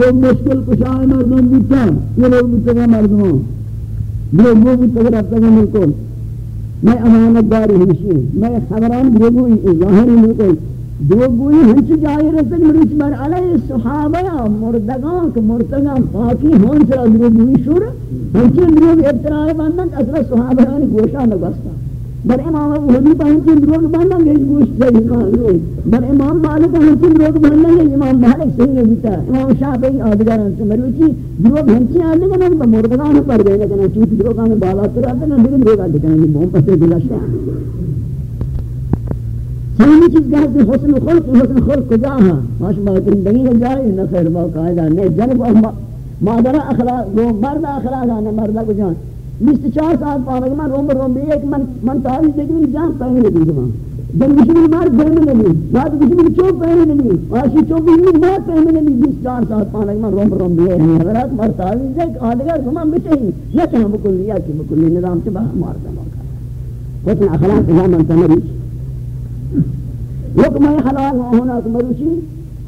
یہ مشکل کشاہ مردم بودتا یہ لوگ بودتا گا مردمان لوگ بودتا گا رفتا گا ملکل میں امانت داری ہمشی میں خبران بروگوئی ظاہری ملکل دوگوئی ہنچ جائی رسل مروچ بر علیہ صحابہ مردگان کہ مردگان پاکی ہون سر دروگوئی شور ہنچ دروگ ابترائی بندن، اصلا صحابہ یعنی گوشا نگستا بر امام ابو حنیفہ ہنچین روگ بندن گے گوشت سے ایمان روگ بر امام مالک ہم ہنچین روگ بندن گے امام مالک صحیح بیتا امام شافعی آدھگار ہنچین مروچی دروگ ہنچین آدھگا نا مردگان پر گئے، لیکن چوت دروگان بالا تر آدھگا نا لیکن روگ آدھگا نا بہم پسے گلاشتا سامنی چیز کہتے ہیں حسن خلق حسن خلق کجا ہاں ماش بہترین دنگی کا جائے نہ خیر باقاعدہ نہیں جنب مادر اخلاق مرد اخلاق آنے مردہ کو جان بیست چهار ساعت پاوے من روم روم بھی ایک من من تاریخ دیکھنے جان پہنے دی جان جب کسی مار پہنے نمی بعد کسی بھی چوب پہنے نمی واشی چوب بھی نہیں مار پہنے نمی بیس چار ساعت پاوے من روم روم بھی ہے حضرات مار تاریخ دیکھ آدگر گمان بچے ہی نہ کہ ہم کو لیا کہ مکل نظام سے باہر مار دم لیکن اخلاق نظام انت مری لقمہ حلال ہونا تمریشی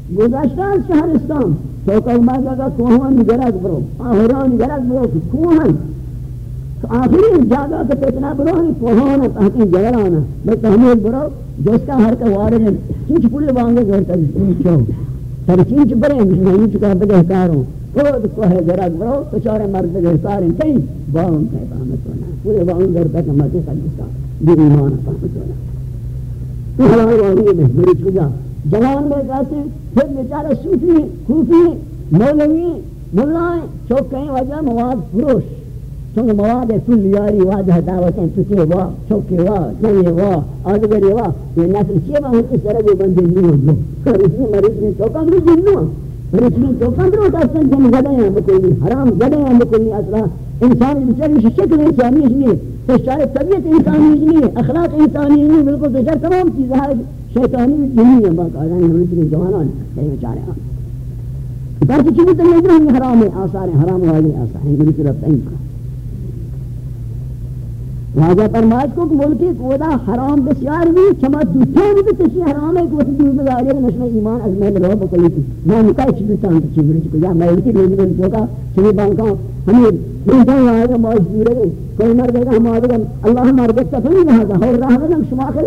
مروشی از شهرستان. تو کہ گذاشت کوهان گرگ برو. آہران گرگ برو. کوهان. آخری جاگہ کے پیتنا برو ہی پوہانا تحقیق جگرانا میں تحمیل برو، جس کا ہر کا وارد ہے چینچ پولی بانگے گھر تک چینچو سر چینچ برے ہیں میں چکا بگہ کاروں۔ تو کوہ جرگ برو، تو چارے مرد بگہ کاریں کئی باؤں کہے پاہمت ہونا پورے باؤں گھر تک ہمتی خلقستان دی ایمان پاہمت ہونا تو حلال والی ہے میری چکا جوان میں کہتے ہیں پھر بیچارہ صوفی خوفی مولوی ملائیں چوک کہیں وجہ مواد فروش۔ تو مواد کل یاری واجہ دعوت ان تو وا چوکے وا جنے وا آدگری وا. یه نسل چے ما هم کسی طرح کو بندے نہیں ہو کر اس مریض نے تو کم نہیں نو مریض تو کم رو داشتن سن جن گدے ہیں کوئی حرام گدے هم بکنی أصلا إنسان بیچارے شکل انسانی نہیں تشار طبیعت انسانی نہیں أخلاق انسانی نہیں بالکل تشار تمام. چیز ہے شیطانی جنی ہے باقاعدہ ہم اتنے جوانان. ہیں چاره آن بس چیز تو نہیں حرام ہے آثار حرام والی آثار. ہیں میری طرف کن این کا فرمائش کو کہ ملکی کودا حرام بسیار بھی چما دوتان بھی تشی حرام ہے کہ وہ دور بزاری ہے نشمہ ایمان از میں رو بکلی تھی۔ میں نکای چی دوتان تشی بری چکو یا میں اتی روزی بن چوکا چنی بانکا ہمیں دوتان آئے گا موج دور ہے۔ کوئی مر گئے گا ہم آئے گا اللہ مر گئے گا فلی لہذا ہور راہ گا شما کر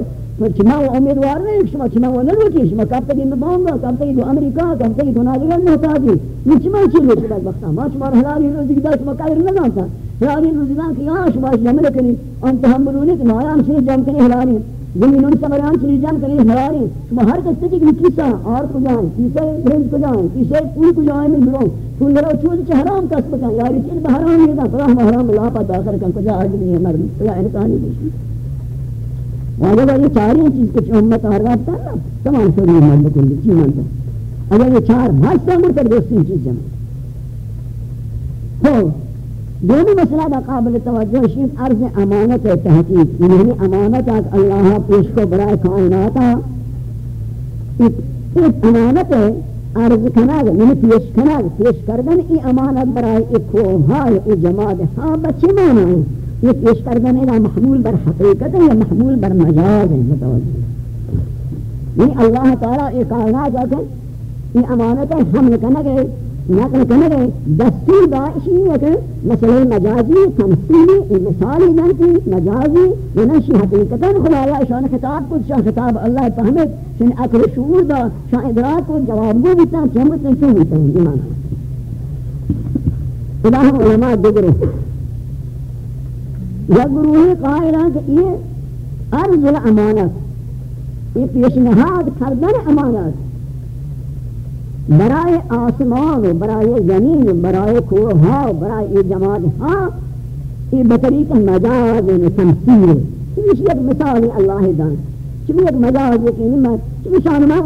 چما وہ امیدوار نہیں شما چما وہ نہ روکی شما کب تک میں باؤں گا کب تک امریکہ، کب تک دنیا نہ ہوتا جی یہ چما چیز ہے بعد وقت ما شما حلالی روزی دا شما کائر نہ جانتا۔ حلالی روزی دا کہ ہاں شما جمع کنی انت ہم بلونی کہ نایان سے جمع کنی حلالی زمینوں سمران سے جمع کنی حلالی شما ہر کس کی کیسا اور کو جائیں، کیسے برنج کو جائیں، کیسے پول کو جائیں میں برو پول لو چوز چ حرام کسب کا یار چیز حرام نہیں ہے دا حرام لا پتا کر کن کو جا اجلی ہے، مرد یا انسانی نہیں اگر یہ چار چیز کچھ امت اور رابطہ نا، تمام سوری مرد کلی چی مانتا۔ اگر یہ چار بھاشتا مر دوستی چیز جمع۔ تو دونی مسئلہ دا قابل توجہ شیف عرض امانت ہے تحقیق. یعنی امانت آگ اللہ پیش کو برائے کائناتا ایک امانت ہے عرض کناگ یعنی پیش کناگ پیش کردن ای امانت برائے ایک کوہائی ای جماعت ہاں بچے مانا ہے یہ یعنی پیش کردن ہے محمول بر حقیقت ہے یا محمول بر مجاز؟ ہے متوجہ یعنی اللہ تعالیٰ یہ کائنات آکے یہ امانت ہے ہم نے کہنا گئے نقل کنه دستی داعشی وکن مثلا مجازی تمثیلی مثالی دنکی مجازی و نشی حقیقتا الله شان خطاب کن شان خطاب الله فهمت شان اکل شعور دا شان ادراک کن جواب گو بیتن چون بیتن چون بیتن ایمان. خدا ہم علماء دو گروہ یا گروہ قائلہ کہ یہ عرض الامانت یہ پیشنهاد کردن امانت برائے آسمان و برائے زمین برائے کوہا برائے یہ جماعت ہاں یہ بطریق مجاز و تمثیل ہے۔ چلیش ایک مثال اللہ دان۔ چلی ایک مجاز یقینی میں چلی شان میں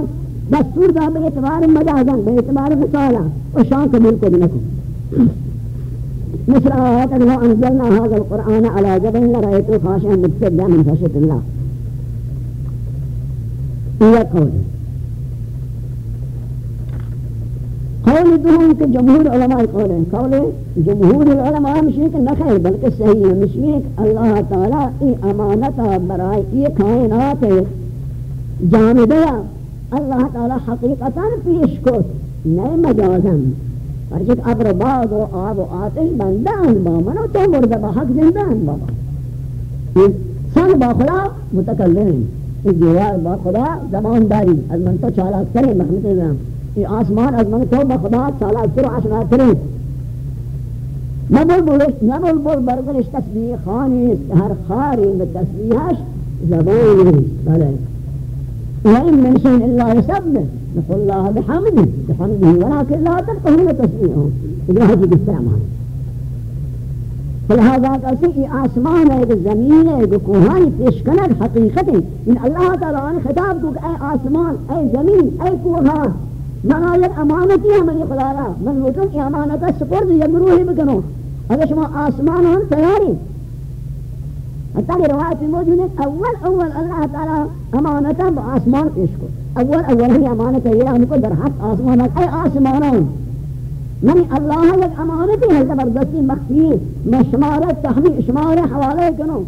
دستور دا بے اعتبار مجازن بے اعتبار مثالا و شان قبول کو دنکو مثل آیات لو أنزلنا هذا القرآن على جبل لرأيته خاشعا متصدعا من خشية الله۔ هي قول قول دوم کہ جمهور علماء قول ہیں قول جمهور العلماء مشیک نخیر بلکہ صحیح ہے مشیک اللہ تعالی ای امانتا برائے ای کائنات جامدہ اللہ تعالی حقیقتا پیش کو نئے مجازن پرچک ابر باد و آب و آتش بندان با من و تو مرد با حق زندان بابا سن با خدا متکلم. دیوار با خدا زمان داری. از من تو چالاک تری محمد ازم این آسمان از من تو با خدا چالاک تر و عشنا تری نبول بولش نبول بول برگلش تسبیح خانی هر خاری به تسبیحش زبانی بله. وإن من شيء إلا يسبح نقول الله بحمده. بحمده. ولكن لا تفقهون تسبيحهم إذا هذه السلام کسی ای آسمان ہے زمین ہے کوہانی پیش کنگ حقیقت ہے ان اللہ تعالیٰ نے خطاب کو کہ اے آسمان اے زمین اے کوہا من آیت امانتی ہے منی خدا را۔ من لوٹوں کی امانتا سپرد یا گروہی بکنو۔ اگر شما آسمان ہم تیاری۔ حتی کہ روایت موجود ہے، اول اول اللہ تعالیٰ امانتا با آسمان پیش کو۔ اول اول ہی امانتا یہ ہم کو در حق آسمان ہے۔ اے آسمان آسمانان من اللہ یک امانتی ہے، زبردستی مخفی میں شمار تحمیل، شمار حوالے کنو۔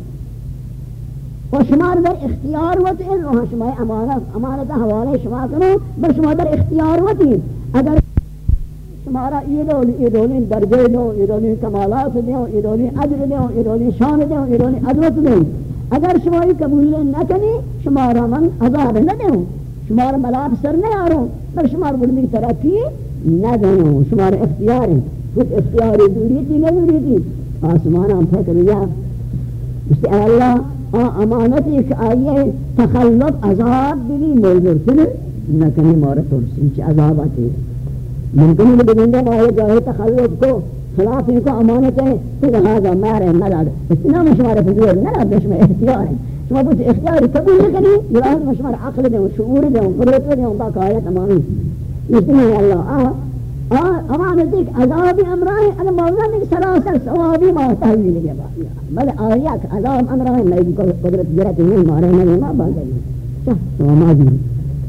و شمار در اختیار وقت ان روح شمار امانت امانت حوالے شما کنو بر شما در اختیار وقت اگر شمارا ایدولی ایدولی درجے دو ایدولی کمالات دو ایدولی عدر دو ایدولی شان دو ایدولی عدلت دو. اگر شماری قبول نکنی شمارا من عذاب نہ دوں شمار ملاب سر نہیں آروں بر شمار بڑھنے کی طرف ندانو شمار اختیاری کچھ اختیاری دوری تھی ندوری تھی آسمان ہم پھیک ریا. اس اللہ امانت ایک آئیے تخلق عذاب بھی موجود سنے نکنی مارا ترسی چی عذاب آتی ممکنی بھی بگندے مارے جاہے تخلق کو، خلاف ان کو امانت ہے، تو لہذا مارے ملاد اس نام شمار فضور نلاد بشمار اختیار ہے۔ شما بود اختیار قبول نکنی یہ مشمار عقل دے و شعور دے و قدرت دے و باقایت امانی مثل اللہ، آہ أمان دیکھ عذاب امرائے أنا مولا نے سراسر ثوابی ما تحویل کے بعد بل آیا کہ عذاب امرائے میں کو قدرت جرات نہیں مارے نہ نہ بات ہے وما دي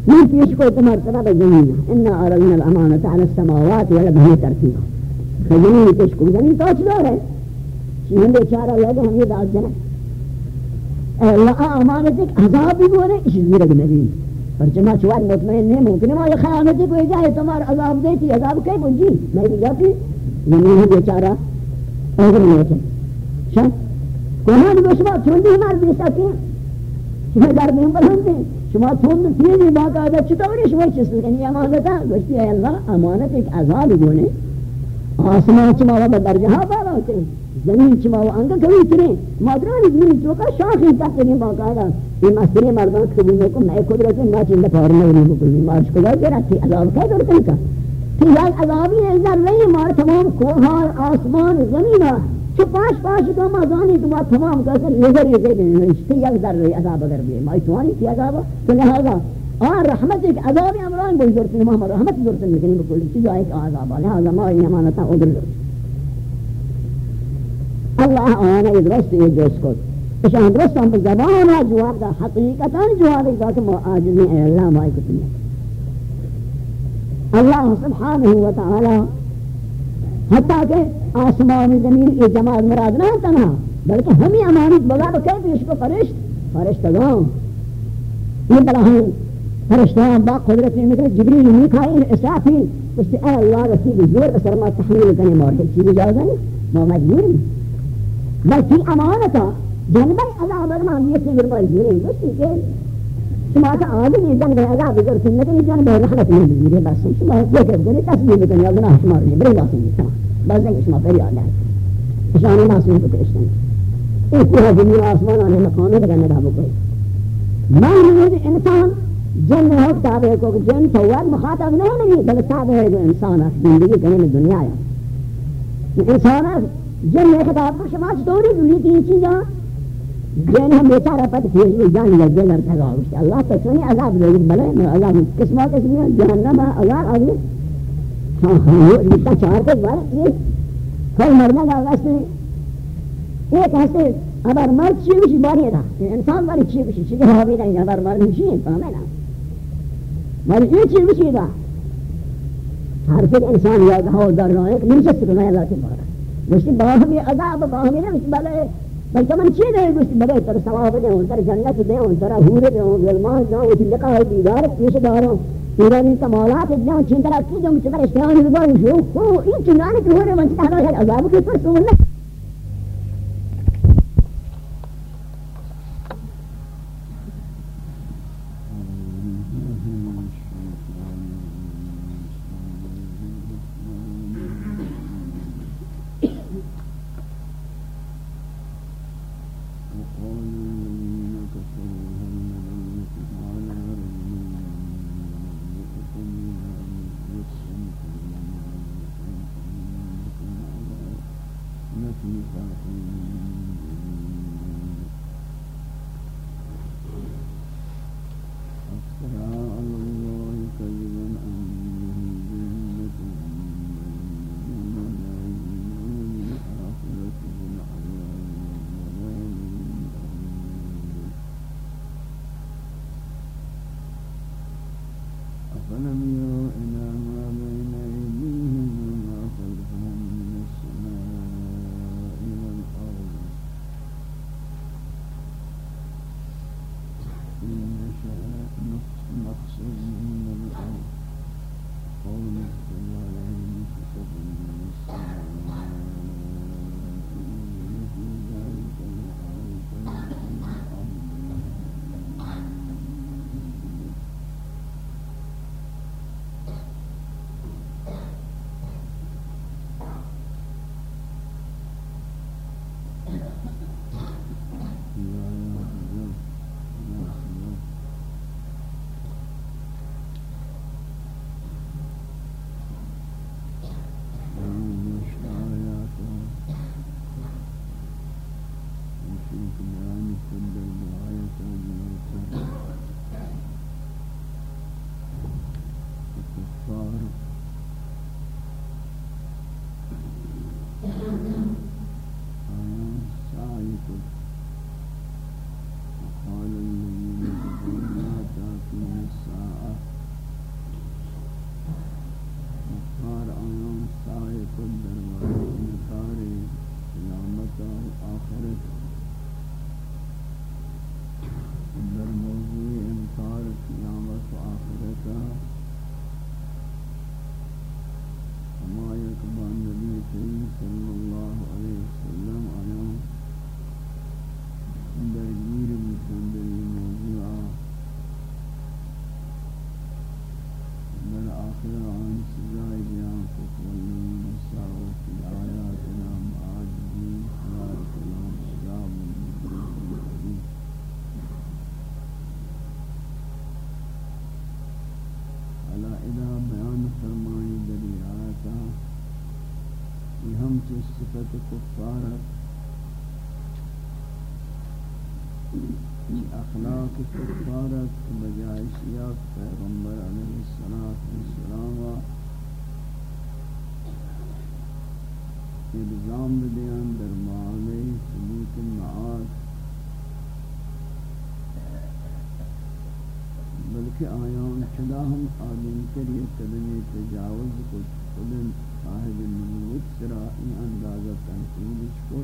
من فيش كل تمر تبع الجنة إن أردنا الأمانة على السماوات ولا به ترتيبا پیش کو جنين توش دور ہے شیہن دے چارہ لگا ہم یہ داد جنہ اے اللہ امانتک عذاب بھی بولے اس ویرگ نبی اور جمع چوار مطمئن نہیں ممکن ہے یہ خیانتی کوئی جائے تمہار عذاب دیتی عذاب کئی بنجی میں بھی جاتی یعنی ہے بیچارہ اگر نہیں ہوتا شاہ کوہان کو شما تھوندی ہمار بھی ساتی ہیں شما در میں بلندی. شما تھوند تیزی باقاعدہ چطوری شما چیز لکنی امانتا گوشتی ہے اللہ امانت ایک عذاب گونے آسمان چما وقت درجہا بالا ہوتے ہیں زمین چما و انگا کبھی ترے مادران زمین چوکا شاخی تک ترے باقاعدہ یہ مسئلے مردان قبول کو میں قدرت میں چیز پار نہیں بکلی مارش کو جائے رہا تھی عذاب کیا دور کا؟ کہ یا عذابی ہے ذر رہی مار تمام کوہار، آسمان، زمین چو پاش پاش کا مازانی تو بات تمام کہتے ہیں نظر یہ کہتے ہیں اس کی یک ذر رہی عذاب اگر بھی مائی توانی تھی عذاب۔ تو لہذا آن رحمت ایک عذاب امران بوئی ضرورت نہیں محمد رحمت ضرورت نہیں، لیکن بکلی چیز آئے کہ عذاب لہذا ما یہ امانتا ادر ضرورت اللہ آنا یہ درست یہ درست کو اشان درست ہم زبان جواب دا. حقیقتا جواب دا کہ آجزی اے اللہ مائی کتنی. اللہ سبحانہ وتعالی حتیٰ کہ آسمان زمین یہ جماعت مراد نہ تنہا، بلکہ ہمیں امانت بغا تو کہتے ہیں اس کو فرشت، فرشتگان. یہ بلا ہم فرشتگان با قدرت میں مکر جبریل میکائیل اسرافیل، اس سے اے اللہ رسیب زور اثر ما تحمیل کرنے مورد چیزی جاؤ گا ما مجبوری. وکیل امانتا جنبر عذاب الرحمن یکی گربای دیره گوشتی که شما تا آدمی جنبر عذاب گر سنت این جنبر رحمت نمی‌گیره بس شما ذکر کنید تسلیم بکنید یا گناه شما رو بری واسه شما بس اینکه شما پر یاد فریاد شانی نشانه معصوم بکشتن این کوه زمین آسمان آنه مقامه بگنه دا بکنید مغرور انسان جن ہو تابع کو جن فوار مخاطب نہ ہونے بلکہ تابع ہے جو انسان آس زندگی کرنے میں دنیا آیا انسان آس جن نے خطاب کو شما چطوری دلی تین چیزاں، جن ہم بیچارہ پت پھر یہ جان لگے در تھا اللہ تو سنی عذاب دے گی بلے میں عذاب کس موقع اس میں جہنم ہے عذاب آگے۔ ہاں ہاں, ہاں، یہ اتنا چار کے بار یہ کوئی مرنا گا واسطے ایک ہستے ابر مرد چیئے بشی باری تھا انسان باری چیئے بشی چیئے ہوا بھی نہیں، ابر مرد بشی فہمے نا؟ مرد یہ چیئے بشی دا۔ ہر پھر انسان یاد ہو، در رہا ہے کہ نمشت سکنا ہے اللہ کے بارا گوشتی باہمی عذاب باہمی نے گوشتی بلے بلکہ من چی دے گوشتی بلے تر سواب دے ہوں تر جنت دے ہوں تر حور دے ہوں گل ماہ جاؤں اسی لکا ہے دیدار پیس دار ہوں۔ تیرا نہیں تا مولا پہ جاؤں چین ترہ کی جاؤں چی پر اشتیان ہوں گوشتی ہوں این چنانی تو ہو رہے ہیں من چی تحلو ہے، عذاب کی پر سون لے آیان حداهم آدم کری قدمی تجاوز کو قدم صاحب النبوت سرائی اندازہ تنقیدش کو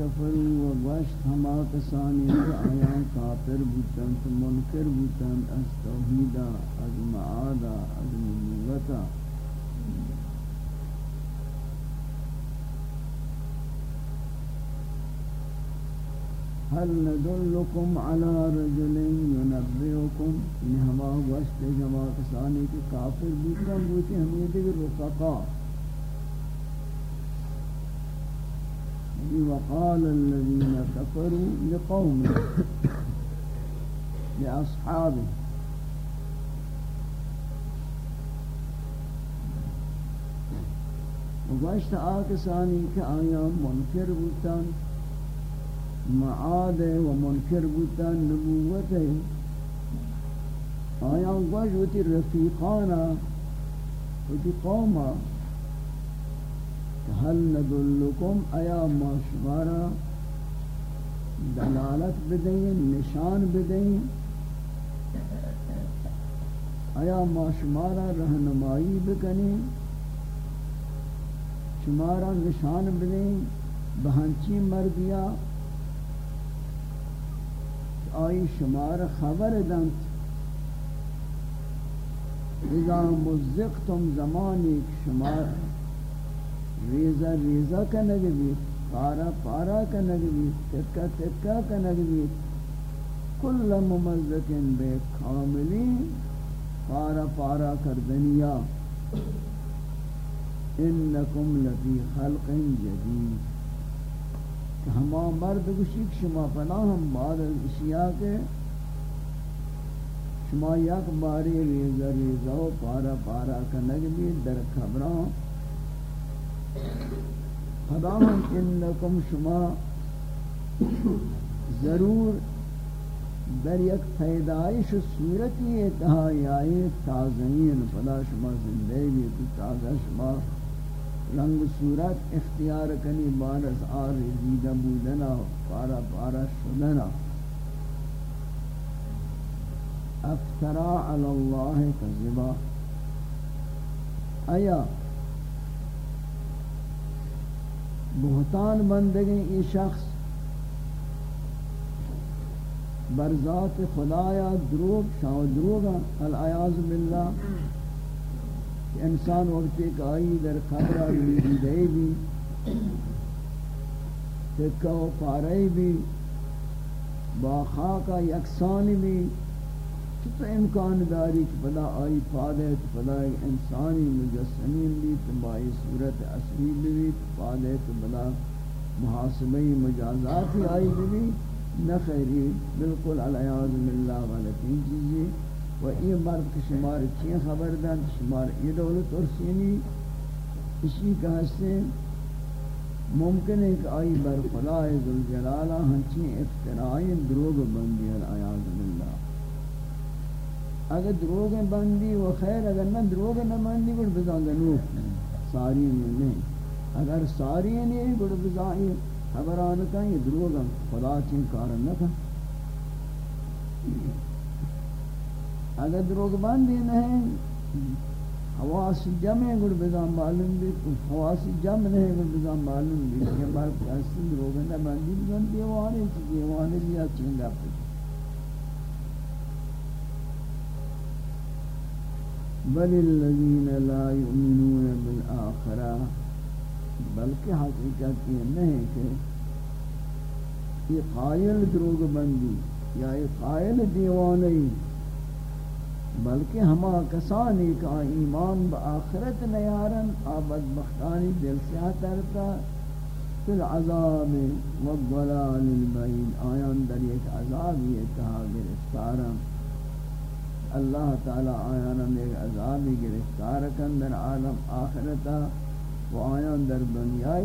الذين كفروا وغشت ہما کسانی کہ آیا کافر بودن تو منکر بودن از توحیدا، از معادا، از نبوتا. هل ندلكم على رجل ينبئكم لهما وشت جما کسانی کہ کافر بودن بودن ہم یہ دیگر رفقا. وقال الذين كفروا لقوم لأصحابه. وقاشت آکسانی کہ آیا منکر بوتان معاد و منکر بوتان نبوت. آیا وتی قوما. هل ندلکم؟ ایا ما شمارا دلالت بدین نشان بدین ایا ما شمارا رہنمائی بکنی شمارا نشان بدین بہنچی مردیا؟ آئی شمار خبر دنت. اذا مزقتم زمانی شمار ریزا ریزا کا نگوی پارا پارا کا نگوی تکا تکا کا نگوی کل ممزکن بے کاملی پارا پارا کردنیا انکم لفی خلق جدید۔ ہما مرد گشک شما پناہ ہم بعد اشیاء کے۔ شما یک باری ریزا ریزا و پارا پارا کا نگوی در خبران خداوند انکم شما ضرور در یک پیدایش صورتی اتحای آئی تازین فلا شما زندے بھی تو تازہ شما رنگ صورت اختیار کنی بارس آر زیدہ بودنا پارا پارا شدنا افترا علی اللہ کذبا. آیا بہتان بندگی یہ شخص برذات خدایا دروگ شاو دروگا العیاض باللہ۔ کہ انسان وقت ایک آئی در خبرہ بھی دے بھی، تکہ و پارے بھی، با خاکہ یکسان بھی۔ تو امکان داری کہ پدا آئی پادے تو پدا انسانی مجسمین بھی بائی صورت اصلی بھی پادے تو پدا محاسبی مجازات آئی بھی نخیری بالکل علیاض باللہ غلطین چیزی و یہ مرد کے شمار چین خبر دن شمار یہ دولت اور سینی اسی کا حصے ممکن ہے کہ آئی بر خلائے ذوالجلالہ ہنچین افترائی دروگ بندی علیاض باللہ اگر دروغ بندی و خیر، اگر نہ دروغ نہ بندی گڑ بزا گنو ساری نہیں؟ اگر ساری نہیں، گڑ بزا خبران کا یہ دروغ خدا چین کار نہ تھا. اگر دروغ بندی نہیں، حواس جمع گڑ بزا معلوم بھی. حواس جمع نہیں، گڑ بزا معلوم بھی. یہ بار پاس دروغ نہ بندی بندی وانے چیزیں وانے لیا چین گپ بل الذين لا يؤمنون بالآخرة بلکہ حقیقت یہ نہیں کہ یہ قائل دروگ بندی یا یہ قائل دیوانی بلکہ ہما کسانی کا ایمان با آخرت نیارن آبد بختانی دل سے ترتا فی العذاب والضلال البعید۔ آیان در یک عذابی اتحا گرفتارا اللہ تعالی آیانا ایک عذابی گرفتار کن در عالم آخرتا و آیان در دنیا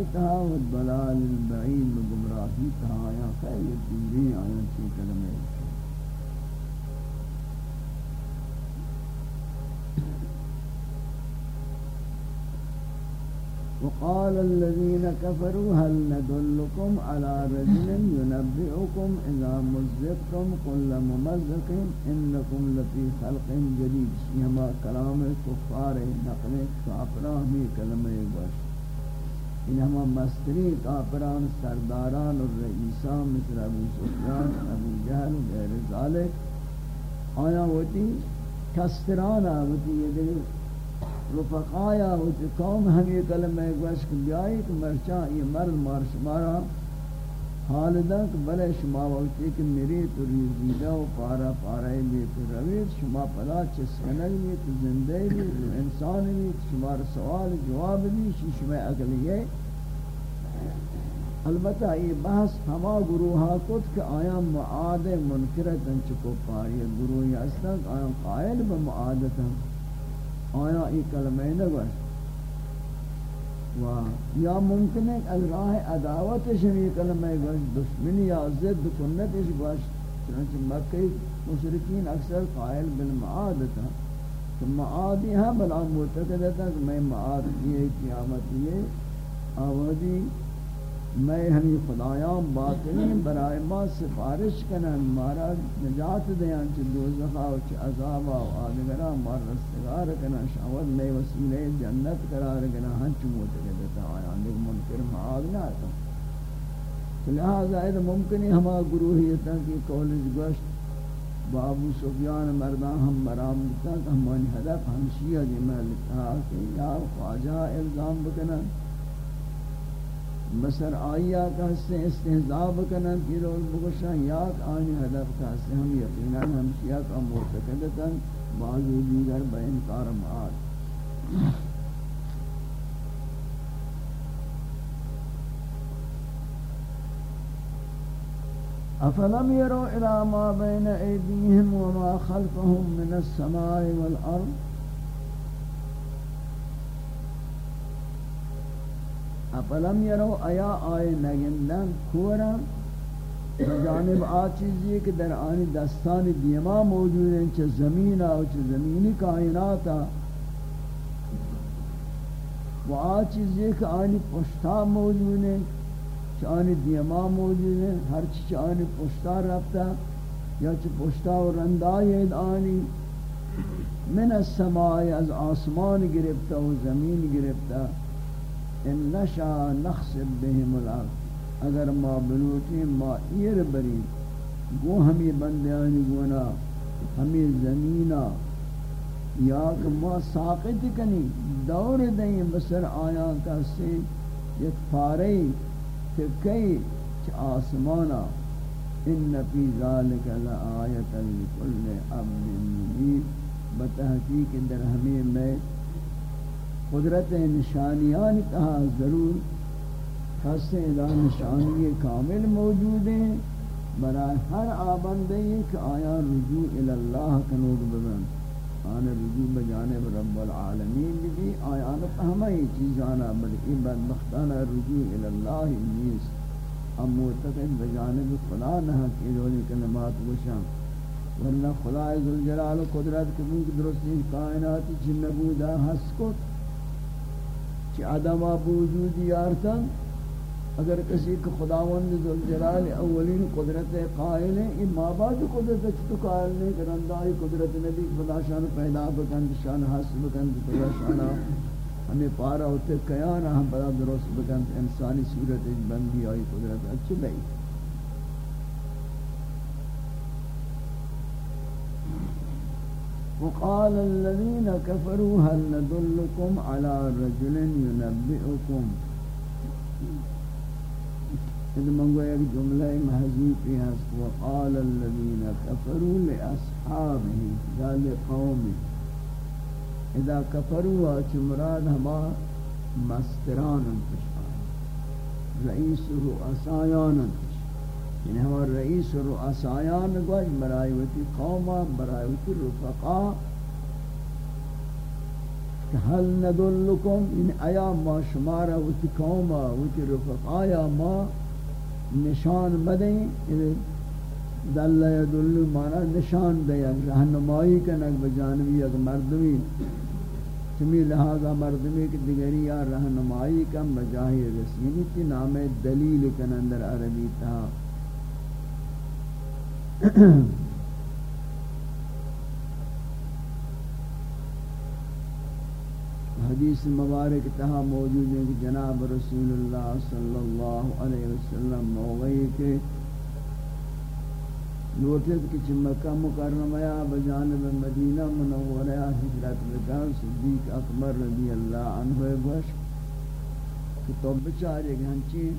و دلال البعید و گمراہی تہا آیان خیلی دوری آیان چی کلمہ وقال الذين كفروا هل ندلكم على رجل ينبئكم إذا مزقتم كل ممزق إنكم لفي خلق جديد. يما كلام الكفار نقل كافران كلمة باش. إنما مستري كافران سرداران الرئيسان مثل أبو سفيان أبو جهل وغير ذلك آیا ہوتی کسترانا ہوتی یہ رفقایا ہوتی قوم ہم یہ کلمہ گوش کہ بیائی کہ مرچان یہ مرد مار شمارا، حال دا کہ بلے شما وقتی کہ میری تو ریزیدہ و پارا پارا بھی تو روید، شما پلا چسکنگ بھی تو زندہ بھی تو انسان بھی شما سوال جواب بھی شما اگلیے البتہ یہ بحث ہما گروہا کت کہ آیا معاد منکرتن چکو پاری گروہی استک آیا قائل بمعادتا آیا ای کلمہ نگوش و یا ممکن ہے از راہ عداوت شمی کلمہ گوش دشمنی یا ضد کنتش گوش چنانچہ مکی مشرکین اکثر قائل بالمعاد بالمعادتا تو معادی ہاں بلا معتقدتا کہ میں معاد کیے قیامت یہ آوازی میں ہمیں خدایان باطنین برائے ما سفارش کنن مارا نجات دیان چھ دوزخا و چھ عذابا و آدگرا مار رستگار کنن شاود میں وسیلے جنت قرار کنن، ہنچ موت کے دیتا آیا لیکن منکر معاد نہ آتا۔ لہذا ہے ممکن ہے ہما گروہیتا کی کولج گوشت بابو سفیان مردان ہم مرام دیتا کہ ہمانی حدف ہمشیہ دی میں لکھا کہ یا خواجہ الزام بکنن۔ بسر آیا کا سے استہزاب کنن کی رول بگشا یاک آنی حدف کا سے ہم یقینا ہم شیعہ کا مرتقدتا بعضی دیگر با انکار معاد افلم يروا الى ما بين ايديهم وما خلفهم من السماء والارض اپلم یرو آیا آئے نگندن کورا جانب آ چیزی کہ در آنی دستان دیما موجود ہیں چھ زمین آو چھ زمینی کائناتا۔ و آ چیزی کہ آنی پشتا موجود ہیں چھ آنی دیما موجود ہیں ہر چیز آنی پشتا رفتا یا چھ پشتا و رندائی آنی، من السماء از آسمان گرفتا و زمین گرفتا ان نشا نخسب بهم الارض. اگر ما بلوٹی ما ایر بری گو ہمی بندیانی گونا ہمی زمینا یا کہ ما ساقت کنی، دور دیں بسر آیا کسی یک پارے کہ کئی چھ آسمانا. ان فی ذالک لآیتا لکل عبد منیب بتحقیق در ہمیں میں قدرت نشانیان کہا ضرور خاص ادا نشانی کامل موجود ہیں۔ برای ہر آبندے کہ آیا رجوع اللہ کنوگ ببن آن رجوع بجانب رب العالمین بھی آیان ہمیں یہ چیز آنا، بلکہ بدبختانہ رجوع اللہ نیس ہم معتقد بجانب خدا نہ کہ دولی کلمات وشام ورنہ خدا عزوجلال قدرت کبھی درستی کائنات جنبودا حس کو کہ آدم آپ وجودی یارتن، اگر کسی کو خداوند ذوالجلال اولین قدرت قائل ہے یہ ما بعد قدرت تو قائل نہیں؟ کہ قدرت نبی خدا شان پیدا بکند، شان حاصل بکند، خدا شانا ہمیں پارا ہوتے قیانا ہم بڑا درست بکند، انسانی صورت بندی آئی قدرت اچھی نہیں وقال الذين كفروا هل ندلكم على رجل ينبئكم؟ ان منگو ایک جملہ محضوفی ہے وقال الذين كفروا لاصحابهم قال قوم إذا كفروا چمراد ہما مستران انتشار. رئیس رؤسایان انتشار. یعنی ہما رئیس و رؤسایان گوش برائیوتی قوما برائیوتی رفقا هل ندلکم ان ایا ما شمارا وتی قوما وتی رفقا ما نشان بدیں دل یدل مانا نشان دے رہنمائی کنک بجانبی اگر مردمی، چمی لہذا مردمی کی دیگری یا رہنمائی کم بجاہی رسینی یعنی کی نام دلیل کن اندر عربی تھا حدیث مبارک تہا موجود ہے کہ جناب رسول اللہ صلی اللہ علیہ وسلم موغی کے لوٹت کی مکہ مکرمہ بجانب مدینہ منورہ حجرت بکان صدیق اکبر رضی اللہ عنہ گوش کہ تو بچارے گے ہنچی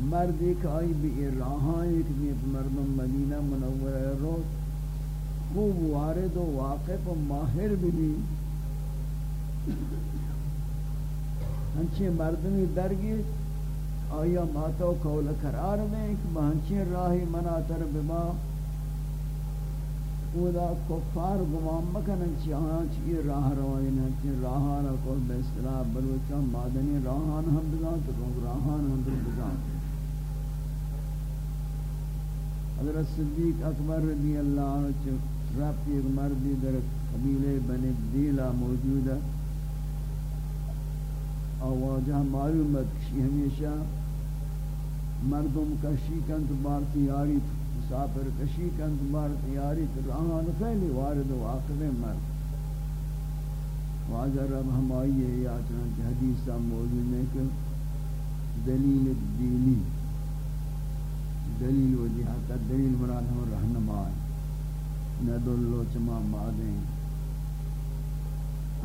مرد ایک آئی بھی راہاں، ایک بھی مردم مدینہ منورہ رو خوب وارد و واقف و ماہر بھی ہنچی مردمی درگی آیا ماتو قول قرار میں کہ ہنچی راہی مناتر بما اودا کفار گمان مکنن چی آن چی راہ روائن ہنچی راہانا قول بے اصطلاح بلوچا مادنی راہان ہم بزان تو کہوں راہان ہم بزان حضرت صدیق اکبر رضی اللہ عنہ چی رابطی ایک مردی در قبیلے بن دیلا موجود ہے۔ آواجہ معلومت کشی ہمیشہ مردم کشی کنت بار تیاری، مسافر کشی کنت بار تیاری راہان خیلی وارد و آقب مرد۔ واجہ رب ہم آئیے یا چنانچہ حدیثہ موجود ہے کہ دلیل دینی۔ دلیل و جہاں دلیل مراد ہم رہنما ندلو چما مادیں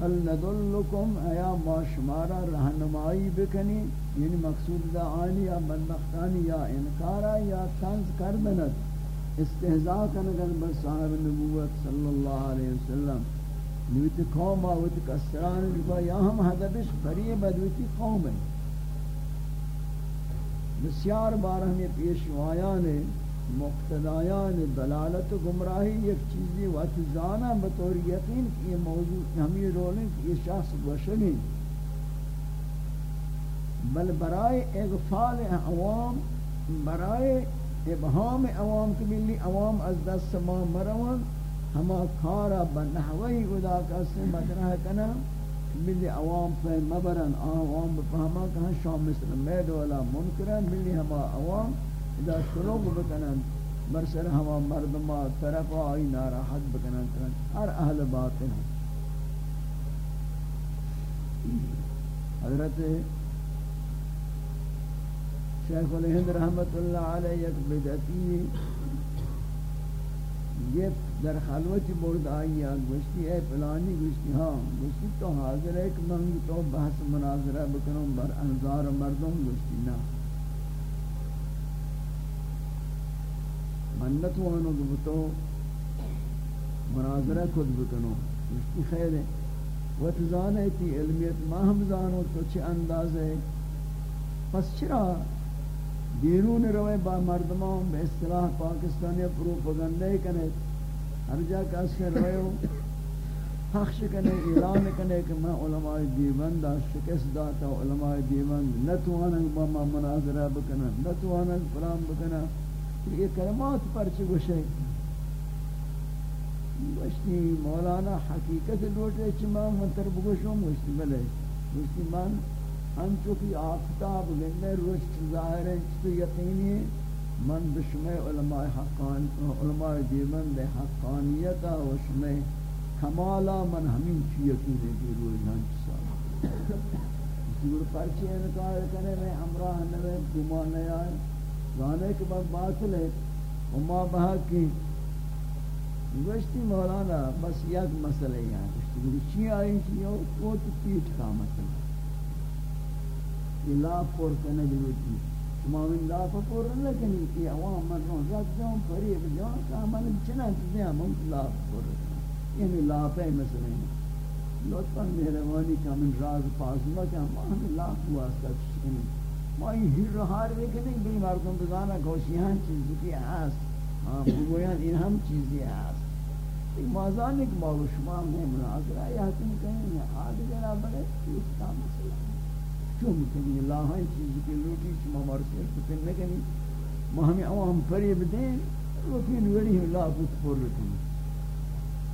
هل ندلکم ایا ما شمارا رہنمائی بکنی؟ یعنی مقصود دا آنی یا بدبختانی یا انکارا یا تنز کردنت۔ استہزاء کنگن بر صاحب نبوت صلی اللہ علیہ وسلم۔ نویتی قوم آویتی کسران جبا یا ہم حدبش فریب ادویتی قوم ہے بسیار بار ہمیں پیشوایان مقتدایان دلالت و گمراہی ایک چیزی وقت زانا بطور یقین کہ یہ موضوع ہمیں رولیں کہ یہ شخص گوشنی بل برائے اغفال عوام، برائے ابہام عوام کے ملی عوام از دست ما مروان، ہما کارا بنحوی ادا کا سے مدرہ کنا ملی عوام پہ مبرن عوام بفہما کہاں شام مثل مید والا منکرن، ملی ہما عوام اذا سلوک بکنن برسر ہوا مردما طرف آئی ناراحت بکنن کرن ہر اہل باطن حضرت شیخ الہند رحمت اللہ علیہ یک بدعتی یہ در خلوت برد آئی گوشتی اے پلانی گوشتی ہاں گوشتی تو حاضر ہے کہ من تو بحث مناظرہ بکنوں بر انظار مردم گوشتی، نا۔ منت وانو گبتو مناظرہ خود بکنو مشتی خیر ہے۔ وقت زانے تی علمیت، ما ہم زانو تو چھ انداز ہے؟ پس چرا بیرون روے با مردمان، بے اصطلاح پاکستانی پروپگندے کنے، ہر جا کس کے روے ہو پخش کنے، اعلان کنے کہ میں علماء دیوبند ہاں، شکست داتا علماء دیوبند نتوانک با ما مناظرہ بکنا نتوانک پرام بکنا یہ کلمات پر چھ گوشے؟ گوشتی مولانا حقیقت لوٹے چھ میں منتر بگوشوں، گوشتی بلے گوشتی من ہم چونکہ آفتاب گندے روش ظاہر ہے تو یقینی من بشمع علماء حقان، علماء دیمن دیوبند حقانیتا و شمع کمالا من ہمین چیتی دے کہ روز ہنچ سال اسی پرچے انکار کرنے میں ہمراہ نوے گمان نہیں آئے۔ گانے کے بعد باطل ہے وما بہا کی گوشتی مولانا، بس یک مسئلہ یہاں گوشتی گوشتی آئی چی ہو وہ تو پیٹ کا مسئلہ۔ کہ لا پر کنگ لوٹی شما من لا پر لکنی ای عوام من رو رد جان فریق جان کامل چنان چیزیں ہم لا پر یعنی لا پہ مثلا لطفا مہربانی کا من راز پازمہ ما ہم لا واسطہ چیزیں یعنی. ما این هیر هار بکنیم بی مردم بزنن گوشی هم چیزی که هست. هم بگویند این ہم چیزی هست. این مازانی که ما شما هم نمونه از رای حتیم کنیم آدی جناب بگه چیز تا مثلا کیوں مکنی اللہ ہاں چیزی کی لوٹی شما مرسی کتن نکنی ما ہمیں عوام فریب دیں لوٹی نوری اللہ کت پر رکنی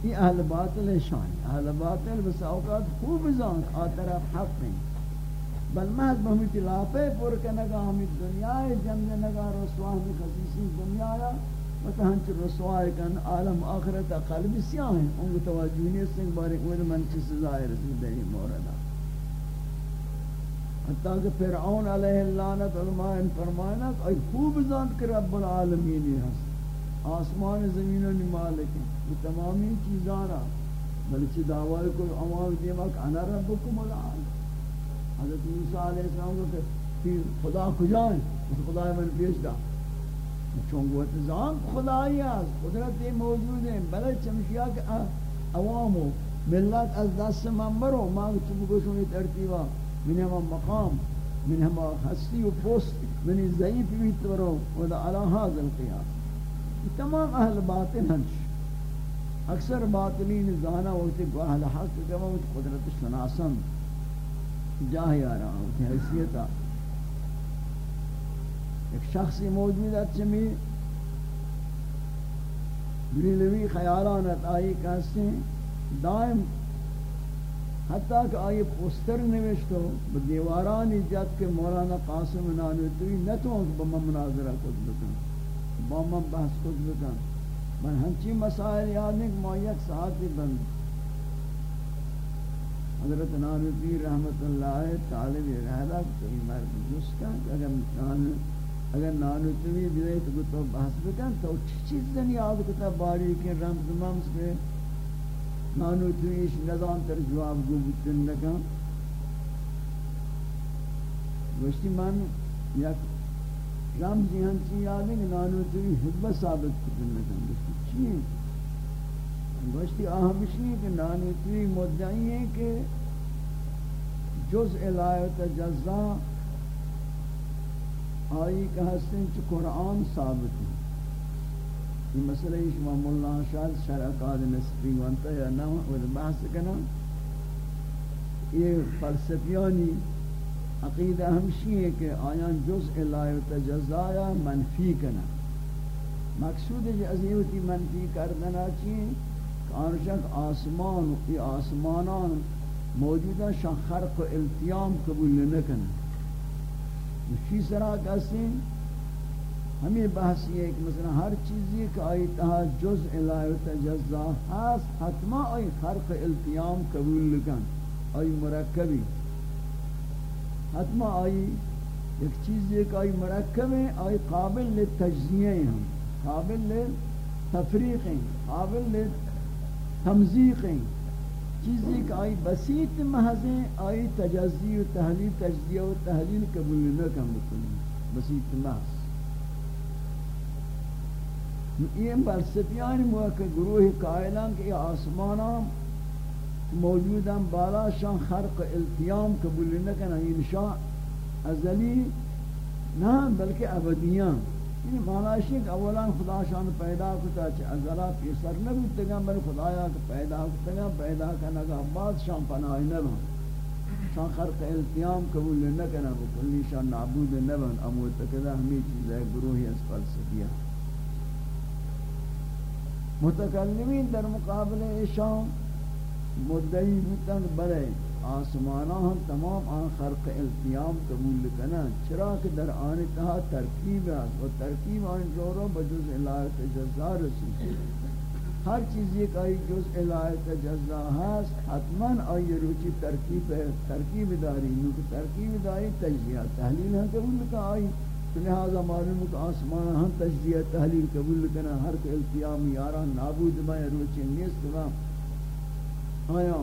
یہ اہل باطل شان. اہل باطل بس اوقات خوب زان آترف حق نہیں بل محض بہمیتی لاپے پر کنگا ہمیں دنیا جمع نگا رسوان میں خصیصی دنیا آیا یا وتہنچ رسوائے کن عالم آخرت قلب سیاہ ہیں ان کو توجہ نہیں سنگ بارے کوئی من چیز ظاہر رسول دہی موردہ حتیٰ کہ فرعون علیہ اللعنت علماء فرمائنا کہ ای خوب ذات کہ رب العالمین ہے آسمان زمین و مالک ہیں یہ تمامی چیزانا بلچہ دعوی کو عوام دیما کہ انا ربکم العالم. حضرت موسیٰ علیہ السلام کو کہ خدا کجائیں اس خدا من پیش دا چون گوت زان خدایی است. قدرت موجود ہے بلے چمشیا کہ عوامو. ملت از دست من برو. ما چی بگوشونی ترتیبا. من ہما مقام، من ہما ہستی و پوست من ضعیف بیت برو و دا علا حاضر قیاس تمام اہل باطن ہنش اکثر باطنین زانا وقتی کو اہل حق کما قدرت شناسن جاہی آ رہا ہوں حیثیتا ایک شخصی موجود ہے چمی بریلوی خیالانت آئی کہتے ہیں دائم حتیٰ کہ آئی پوستر نوشتو دیوارانی جد کے مولانا قاسم نانوتوی نتوں کہ بما مناظرہ کت بکن بما بحث کت بکن من ہنچی مسائل یاد نہیں کہ ما یک ساعتی بند. حضرت نانوتوی رحمت اللہ طالب رہلا کوئی مرد جس کا اگر نانوتوی اگر نانوتوی بیوے تو تو بحث بکن، تو چیز دن یاد کتا باری کے رمز، ممز کے نانوتویش نظام تر جواب گو بتن لکن گوشتی من یک رمزی ہنچی یاد ہے کہ نانوتوی حدبہ ثابت کتن لکن گوشتی چی گوشتی آہمشنی کہ نانوتوی مدعی ہے کہ جز الایت جزا آئی کہ ہستیں چھ قرآن ثابت ہے. یہ مسئلہ شما مولا شاید شرع قاد نسبی وانتا یا نہ اور بحث کنا یہ فلسفیانی عقیدہ ہمشی ہے کہ آیان جز الہی تجزایا منفی کنا. مقصود ہے عظیمتی منفی کردنا چیئے کہ آنشک آسمان ای آسمانان موجودہ شان خرق و التیام قبول نکنا اسی طرح کہتے ہمیں بحث یہ ہے کہ مثلا ہر چیزی کہ آئی تہا جز الہی و تجزا ہاس حتما آئی خرق التیام قبول لکن، آئی مرکبی۔ حتما آئی ایک چیز یہ کہ آئی مرکب ہے آئی قابل لتجزیہ ہیں قابل لتفریق ہیں، قابل لتمزیق ہیں۔ چیزی کہ آئی بسیط محضیں آئی تجزی و تحلیل، تجزیہ و تحلیل قبول نہ کم بکنی، بسیط محض۔ یہ فلسفیان یعنی موقع گروہ قائلان کہ یہ آسمانان موجوداں بالا شان خرق التیام قبول نہ کنا انشاء ازلی نہ بلکہ ابدیان. یعنی یہ معنی ہے کہ اولا خدا شان پیدا کتا چھ ازلا پیسر نہ بودتگا بل خدایا کہ پیدا کتا پیدا کنگا بعد شان پناہ نہ بہن شان خرق التیام قبول نہ کنا بکلی شان نعبود نہ بہن اموت کدا ہمیں چیز ہے گروہی اس فلسفیہ متکلمین در مقابل شان مدعی بودتن برے آسمانا ہم تمام آن خرق التیام قبول کنن چرا کہ در آن تہا ترکیب ہے و ترکیب آن جورو بجز الہیت جزا رسی ہر چیز ایک آئی جز الہیت جزا ہے حتما آئی روچی ترکیب ہے ترکیب داری، نوک ترکیب داری تجزیہ تحلیل ہم قبول کا آئی لہذا معلوم کہ آسمان ہم تجزیہ تحلیل قبول کرنا، ہر کے التیام یاران نابود میں روچی نیست آیا،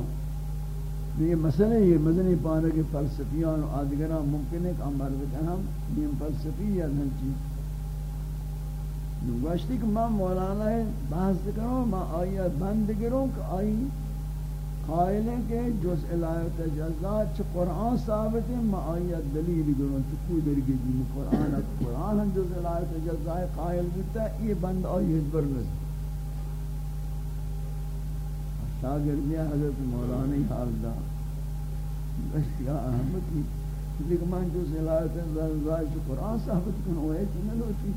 یہ مسئلہ یہ مدنی پانا کے فلسفیان و آدگران ممکن ہے کہ ہم مرد کنم نیم فلسفی یا دھنچی گوشتی کہ میں مولانا ہے، بحث کروں میں آئیہ بند کروں کہ آئی قائل ہے کہ جز الہی تجزا چھ قرآن ثابت ہے میں آئیہ دلیل کروں چھ کوئی در کے جی قرآن ہے، قرآن ہم جز الہی تجزا ہے، قائل بیتا ہے، یہ بند آئی حضبر نظر شاگردی حضرت مولانا حال دا۔ یا احمد کی۔ لیکن من جز الہی تجزا چھ قرآن ثابت کروں ہے چھ نلوچی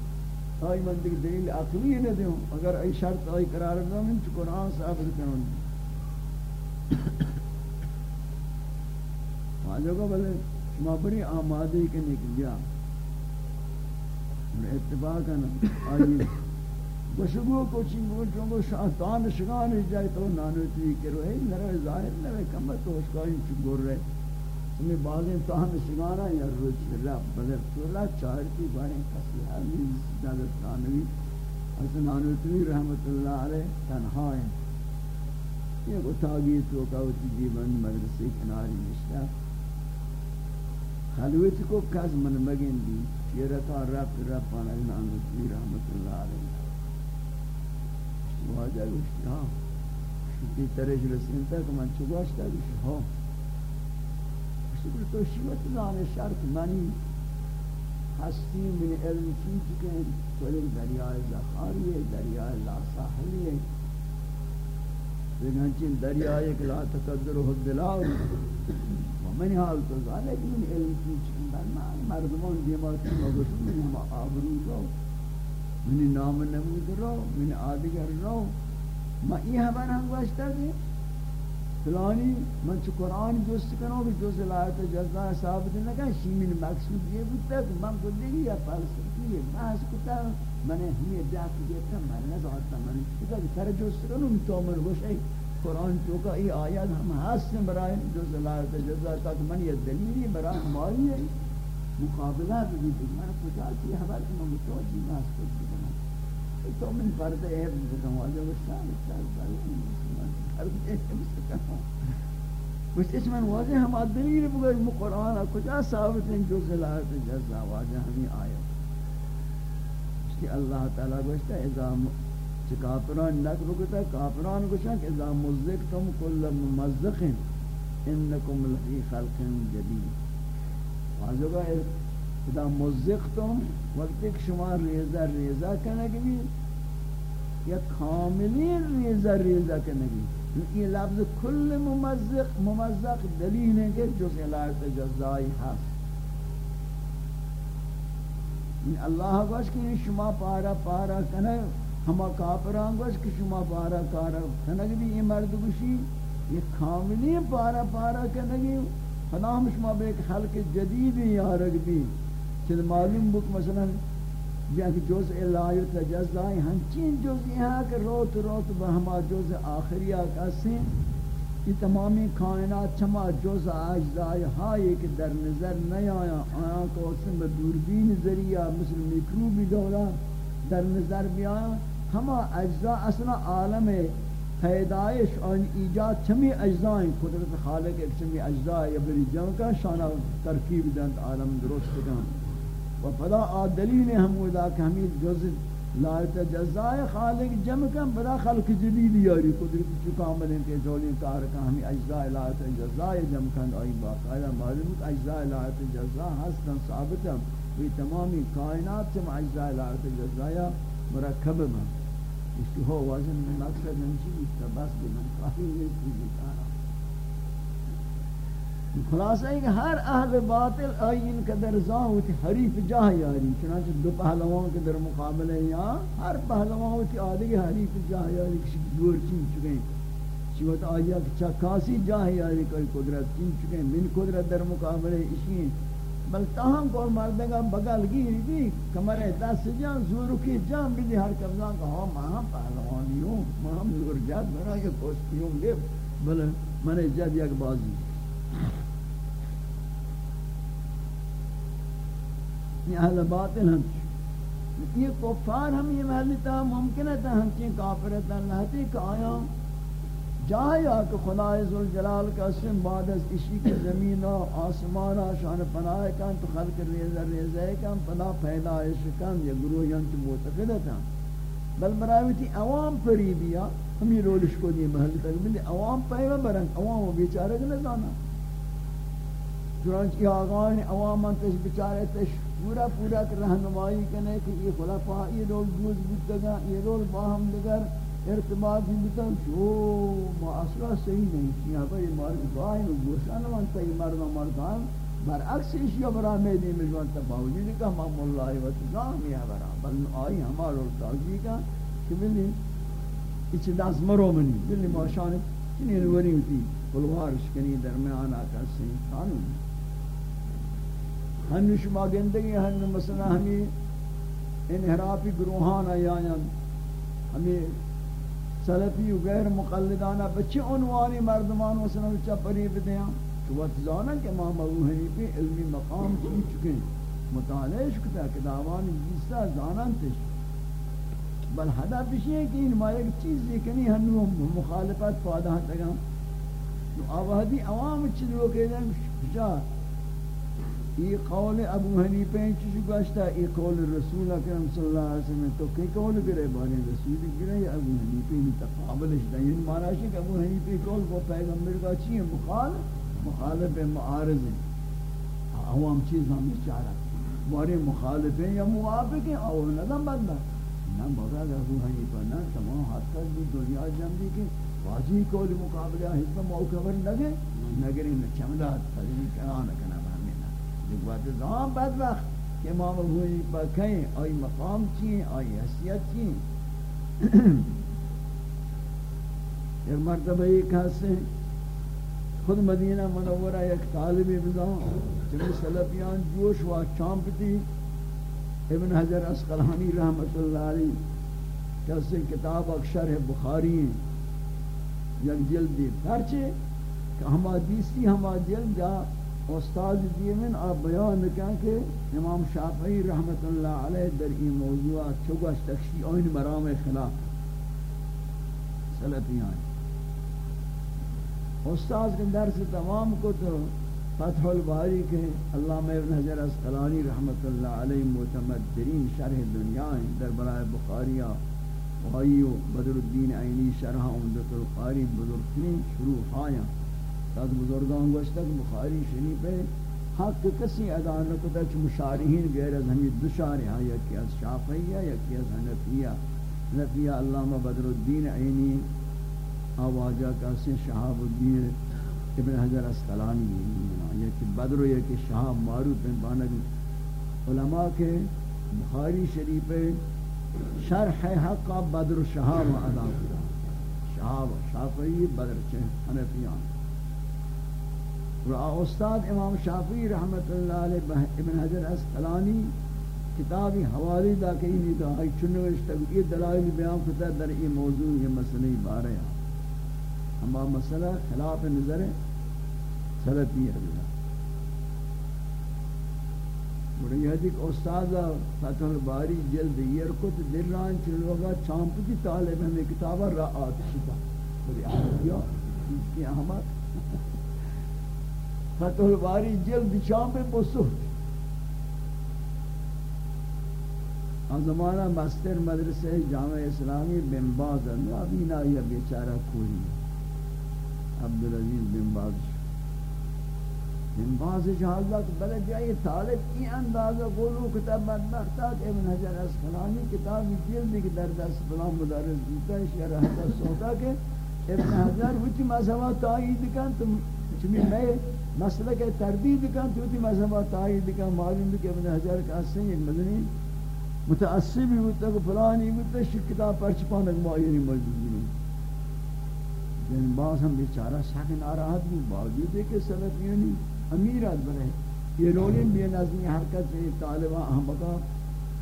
آئی من دیکھ دلیل عقلی نہ دیوں اگر ای شرط آئی قرار دوں من چھ قرآن ثابت کروں واجہ کو بلے شما بری آمادی کے نکلیا اور اتفاق ہے نا آئی گوشگو کو چنگو چنگو شاہتان شگان جائے تو نانوتی کرو ہے نروے ظاہر نروے کمت تو اس کا ہی چنگو رہے۔ ہمیں بعضیں تو ہم شگانا یا روچ رب بدر تو اللہ چاہرتی باریں کسی حالی جادت تانوی حسن آنوتوی رحمت اللہ علیہ، تنہا ہے یہ کو تاگی تو کاوتی جیبن مدرسی کناری نشتا. خلوت کو کز من مگن دی یہ رتا رب رب پانا آنوتوی رحمت اللہ علیہ واجہ گوشتی ہاں شکی ترش رسین تک من چگوشتا گوشتی ہاں شکر تو شیوت زان شرط منی. ہستی من علم کی چکے ہیں تو دریائے زخاری ہے دریائے لا ساحلی ہے لیکن چین دریائے ایک لا تقدر دلاؤ و من حال تو ذالک من علم کی چکے ہیں مردمان دیماتی مگوش من آبرو رو. من نام نمود رو من آدگر رو. ما ای حبر ہم گوشتا دی. فلانی من چ قرآن جست کنو کہ جز لایت جزا ثابت نہ کہ شیمین مقصود یہ بودتا کہ من کو دیگی یا فلسفی محض کتا من ہمیں بیعت دیتا من نہ من. کتا کہ سر جست کنو تو من گوشے قرآن چوکا ای آیات ہم حسن برای جز لایت جزا تاک من یہ دلیلی برای ہماری ہے مقابلہ بھی من کجا کی حبر کہ من متوجی محض کچھ بکنا تو من فرد عیب بکنا واجہ وشان اشتاق برای کچھ اس میں واضح ہم دلیل بگر قرآن کجا ثابت ہیں جو صلاحت جزا واضح ہمیں آیت اس کی اللہ تعالیٰ گوشتا ہے اذا کافران نقل کتا کافران گوشتا کہ اذا مزقتم کل ممزق انکم لفی خلق جدید۔ واضح گوشتا اذا مزقتم وقت ایک شما ریزہ ریزہ کنگی یا کاملین ریزہ ریزہ کنگی یہ لفظ کل ممزق ممزق دلیل ہے کہ جز علایت جزائی ہے یعنی اللہ گوش کہ شما پارا پارا کنے ہما کافران گوش کہ شما پارا کارا کنگ بھی یہ مرد گوشی، یہ کاملی پارا پارا کنگی فنا ہم شما بے ایک خلق جدید یارگ بھی چل معلوم بک مثلا جہاں جز الہی و تجزائی ہنچین جز یہاں کہ روت روت بہما جز آخری آکاسیں یہ تمامی کائنات چما جز اجزائی ہائی کہ در نظر نہیں آیا آیا کو اسم دوربین ذریعہ مثل میکروبی دولا در نظر بھی آیا ہما اجزاء اصلا عالم پیدائش اور ایجاد چمی اجزائیں قدرت خالق ایک چمی اجزاء یا بری جمع کا شانہ ترکیب دند عالم درست کن. و فلا دلیل ہم ودا کہ ہمیں جز لا تجزائے خالق جمع کم بلا خلق جدید یاری، قدرت چو کامل کے جولی کار کا ہمیں اجزاء لا تجزائے جمع کن آئی باقاعدہ معلوم کہ اجزاء لا تجزا ہستن ثابت ہم یہ تمامی کائنات چم اجزاء لا تجزایا مرکب میں اس کی ہو وزن میں مقصد نمشی بس بمن قاہی یہ چیزی کارا خلاصہ ہے کہ ہر اہل باطل آئین کا در زاوت حریف جاہ یاری، چنانچہ دو پہلوان کے در مقابلے یا ہر پہلوان ہوتی آدھگی حریف جاہ یاری کسی دور چین چکے ہیں۔ چیوت آیا کہ چکاسی جاہ یاری کوئی قدرت چین چکے ہیں، من قدرت در مقابلے اسی بل تاہم کول مردگا بگل گیری بھی کمر دست جان زورکی جان بھی دی ہر کبزان کہ ہاں مہاں پہلوانی ہوں مہاں زور جات بنا ہاں یہ پوسٹیوں لے بل من جد یک بازی۔ یہ اہل باطل ہم یہ کفار ہم یہ محلتا ممکن ہے ہم چین کافرتا اللہ کہ آیا جایا کہ خدا ذوالجلال کا اسم بعد از اشی کے زمین و آسمان شان پناہ کن تو خلق ریزہ ریزہ کن پناہ پیدایش کن یا گروہ ینچ معتقدتا بل براویتی عوام پری بیا ہمیں رولش کو دی محل تک ملی عوام پیمہ برنگ عوام و بیچارے کے نظانا چنانچہ آغان عوام تش بیچارے تش پورا پورا رہنمائی کنے کہ یہ خلفاء، یہ رول گوز بودتا یہ رول باہم دگر ارتباط بھی بتا جو ما اصلا صحیح نہیں کیا بھئی مرد باہی و گوشان من تی مرد و مردان برعکس اشیا برا میدی مجوان تا باوجود کہ مام اللہ و تزام یا برا۔ بل آئی ہمارا ارتاقی کا کہ بلی اچھ دست مرو منی۔ بلی ما شان چنی نوری ہوتی بلوار شکنی درمیان آکا سنی قانون ہنو شما گندگی ہنو مثلا ہمیں انحرافی گروہان آیاں ہمیں سلفی و غیر مقلدانہ بچے عنوانی مردمان و سنو چا پریب دیاں تو وقت زانا کہ امام ابو حنیفی علمی مقام چی چکے مطالعہ شکتا کہ دعوان جیسا زانا تش بل حدا یہ ہے کہ ان مائے چیز دیکنی ہنو مخالفت فادہ تگا۔ تو آوہدی عوام چیز لوگ کہتے ہیں یہ قول ابو حنیفہ چیز گوشتا یہ قول رسول اکرم صلی اللہ علیہ وسلم. تو کئی قول کرے؟ بارے رسول کرے یا ابو حنیفہ میں تقابل اشتا یعنی معنی ہے کہ ابو حنیفہ قول کو پیغمبر کا چیئے مخال مخالف مخالف معارض ہیں عوام چیز ہم چارہ بارے مخالف ہیں یا موافق ہیں اور ندم بدلا نہ مراد ابو حنیفہ نہ تمام حد تک بھی دنیا جمعی کے واجی قول مقابلہ حصہ موقع پر لگے نگرین چمدات تجریب کرانہ یعنی کنا ایک بات زمان بدبخت کہ امام ابو حنیفہ کہیں آئی مقام چیئے آئی حیثیت چیئے ایک مرتبہ ایک حصے خود مدینہ منورہ ایک طالب ابن جنہی سلفیان جوش و چامپتی ابن حجر اسقلانی رحمت اللہ علیہ کسی کتاب اکشر بخاری. یک جلدی پرچے کہ ہما دیسی ہما جلد جا استاد دیمن آپ بیان کیا کہ امام شافعی رحمت اللہ علیہ در این موضوع چگوش تکشی آئین مرام خلاف سلطیان استاد کے درس تمام کو تو فتح الباری کے علامہ ابن حجر اسقلانی رحمت اللہ علیہ متمدرین شرح دنیا در برائے بخاریہ وائیو بدر الدین عینی شرح عمدت القاری بزرگترین شروع آیاں تاک بزرگان گوشتا کہ بخاری شریف ہے۔ حق کسی ادا نکتا چھ مشارحین غیر از ہمیں دو شارحہ یکی از شافعیہ یکی از حنفیہ۔ حنفیہ علامہ بدر الدین عینی آواجہ کسی شہاب الدین ابن حجر اسقلانی یکی بدر و یکی شہاب معروف ہیں۔ بانک علماء کے بخاری شریف شرح حق بدر شہاب ادا کرا شہاب شافعی، بدر چھ حنفیان۔ و استاد امام شافعی رحمت اللہ علیہ ابن حجر اسقلانی کتابی حوالی دا کئی نہیں تو آئی چنوش تک یہ دلائل بیان کتا در یہ موضوع یہ مسئلہ بارے ہیں۔ ہما مسئلہ خلاف نظر سلطی ہے۔ بڑی حدیق استاد فتح الباری جلد یہ یرکت در ران چلوگا چامپ کی طالب ہمیں کتابہ رعات شتا بڑی آتیا کی احمد۔ فتح الباری جلد شام بسوت آن زمانہ مستر مدرسہ جامع اسلامی بن باز ابھی نا یہ بیچارہ کوئی عبدالعزیز بن باز بن باز جہازت بلے جائے طالب کی اندازہ قولو کتاب بدبختات ابن حجر اسقلانی کتاب جلد کی در دست بلان مدرس دیتا ہے شرح سوتا کے ابن حجر وچی مذہبہ تائید کن تم چمی میں مسئلہ کہ تردید کن تو تی مذہبہ تائید کن معلوم بھی کہ ابن حجر کا حسن ایک مدنی متعصبی ہوتا کہ فلانی ہوتا شک کتاب پر چپانک معیری یعنی موجودی نہیں۔ یعنی جن باز ہم بیچارہ ساکن ناراحت بھی باوجود ہے کہ سلفیانی امیرات بنے۔ یہ رولین بے نظمی حرکت سے طالبہ احمقہ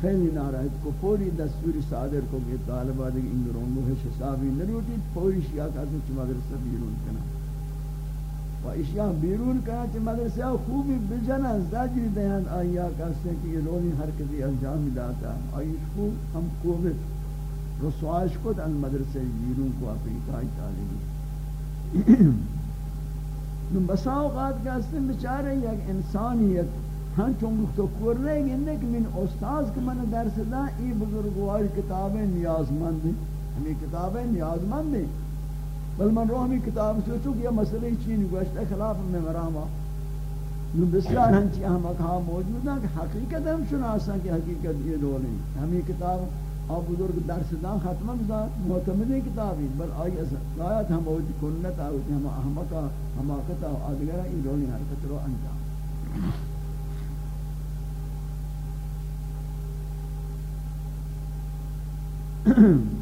خیلی ناراحت کو پوری دستوری صادر کو کہ طالبہ دیکھ، ان رونگو ہے شسابی نروٹی پوری شیعہ کا چمہ مدرسہ بیرون کنا۔ و اشیاء بیرون کہا کہ مدرسہ خوبی بجنا زجر دیان آیا کہتے ہیں کہ یہ رونی حرکتی انجام داتا آئیش کو ہم کوبت رسوائش کو ان مدرسہ بیرون کو افریقائی تعلیمی. بسا اوقات کا استن بچارے یک انسانیت ہن چون تو کور رہے گے کہ من استاد کے من درس دا ای بزرگوار کتابیں نیاز مند ہیں ہمیں کتابیں نیاز مند ہیں بل من رو کتاب سوچو کہ یہ مسئلہ چین گوشت خلاف میں مراما نو بسیار ہنچی ہم اکھا موجود ہیں کہ حقیقت ہم شناسا کہ حقیقت یہ دول ہیں ہمیں کتاب، آپ بزرگ درس دان ختم دا معتمد کتابی، بل آئی از آیات ہم موجود کنت آوتی ہم احمقا حماقتا آدگرہ ای دولی حرکت رو انجام Mm-hmm.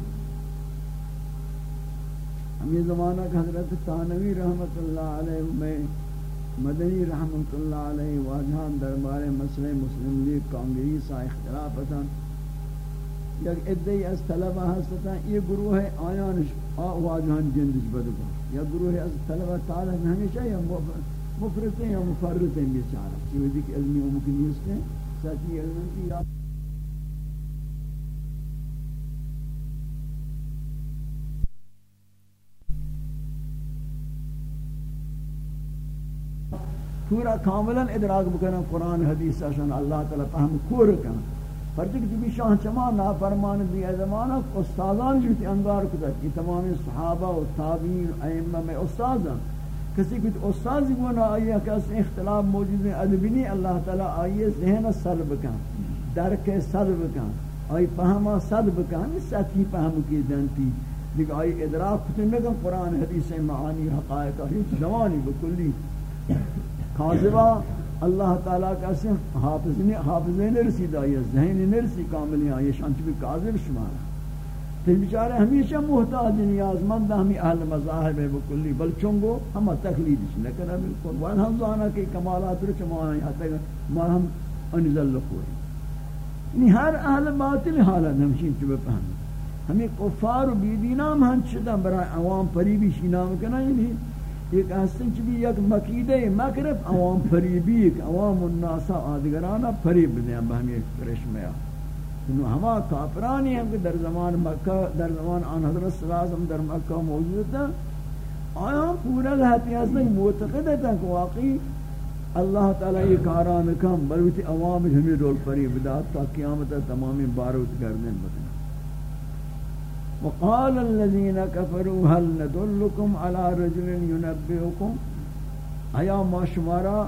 ہم یہ زمانہ کہ حضرت تانوی رحمت اللہ علیہ میں مدنی رحمت اللہ علیہ واجہان دربار مسئلہ مسلم لیگ کانگریس اختلاف تھا۔ یک ادعی از طلبہ ہستا یہ گروہ ہے آیان واجہان جندش بدگا یا گروہ از طلبہ تعالی ہمیشہ یا مفرط ہیں یا مفرط ہیں بیچارہ چیزی کہ علمی امکنیست ہیں سچی علم کی پورا کاملا ادراک بکنا قرآن، حدیث اشان اللہ تعالی فهم کور کنا. پرچک جبی شاہ چما نافرمان بھی زمانہ، استادان جو انگار کتا یہ تمام صحابہ و تابعین، ائمہ میں استادان. کسی کچھ استاد گونا آئیہ کہ اختلاف موجود ہے ادبینی اللہ تعالی آئیے، ذہن سلب کن درک سلب کن آئی فہما سلب کن ساتھی فهم کی دنتی. لیکن آئی ادراک کتن نگم قرآن، حدیث، معانی، حقائق ہیچ زمانی بکلی. کاذبہ، اللہ تعالیٰ کا سے حافظ نے حافظ نے رسید آئی ذہن نے رسی، کامل آئی شانچ بھی کاذب شمارا پھر بیچارے ہمیشہ محتاج نیاز مند ہمیں اہل مذاہب ہے بکلی، بل چونگو ہم تقلید نہ کرنا بالکل۔ وان ہم زانا کہ کمالات رو چما ہیں حتی ما ہم انزل لکھوئے یعنی ہر اہل باطل حالت ہمشین چوبے پہنے ہمیں کفار و بیدینام ہنچ شدہ برای عوام پریبی شینام کنا یعنی ایک حسن چبی یک مکیدہ مکرف عوام فریبی ایک عوام الناسا آدگرانا فریب دیں بہمی رشمیا انہوں ہما کافرانی ہیں کہ در زمان مکہ در زمان آن حضرت صلی اللہ علیہ وسلم در مکہ موجود تھا آیا پورا لہتی حسن معتقد ہے کہ واقعی اللہ تعالی یہ کاران کم بلوٹی عوام ہمیں رول فریب داد تا قیامت تمامی باروت کردن بتنا وقال الذين كفروا هل ندلكم على رجل ينبئكم؟ ایا ما شمارا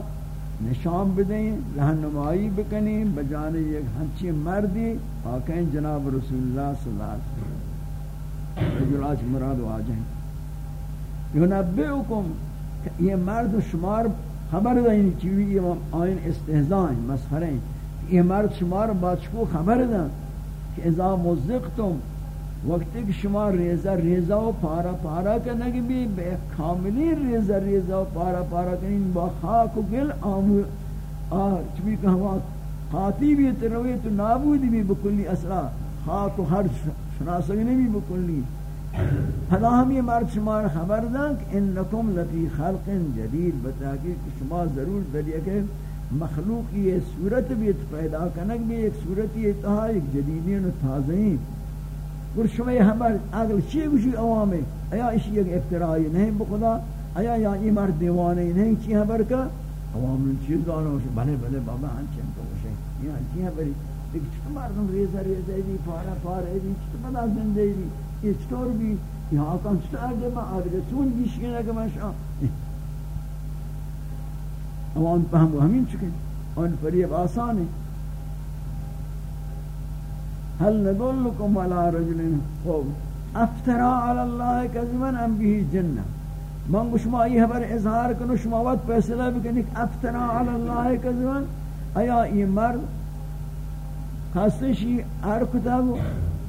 نشان بدیں، رہنمائی بکنی بجانے ایک ہنچی مردی آکیں جناب رسول اللہ صلی اللہ علیہ وسلم۔ رجل آج مراد و واجہیں ينبئكم یہ مرد شمار خبر دیں، چیوی آئین استہزائیں مسخریں یہ مرد شمار بات کو خبر دیں کہ اذا مزقتم وقتی کہ شما ریزہ ریزہ و پارا پارا کنگ بھی بے کاملی ریزہ ریزہ و پارا پارا کنگ با خاک و گل آمو آر چبی کہ ہوا خاتی بھی تروی تو نابودی بھی بکلی، اصلا خاک و ہر شناسگنی بھی بکلی۔ حدا ہم یہ مرد شما خبر دیں کہ انکم لفی خلق جدید، بتاکی کہ شما ضرور دلیہ کہ مخلوق یہ صورت بھی پیدا کنگ بھی ایک صورت یہ تہا، ایک جدیدین و تازہین گر شما ہمر اگر چی گوشی عوامی ایا اسی ایک افترائی نہیں بخدا ایا یا این مرد دیوانے نہیں چی خبر کا عوام نے چیز دانا ہوشی بلے بلے بابا ہن چیم تو ہوشی یا چی خبری ایک چطور مردم ریزہ ریزہ دی پارا پارا دی چطور بدا زندے دی یہ چطور بھی یہاں کن چطور آگے میں آگے چون گیشکی نگا میں شاہ عوام پہم وہ ہمین چکے ان فریب آسان ہے هل ندلكم على رجل؟ خوب افترا على الله كذبا ام به جنة. من گوش ما یہ خبر اظہار کنو شما وقت فیصلہ بکنی افترا على الله كذبا. ایا یہ مرد خستشی ہر کتاب،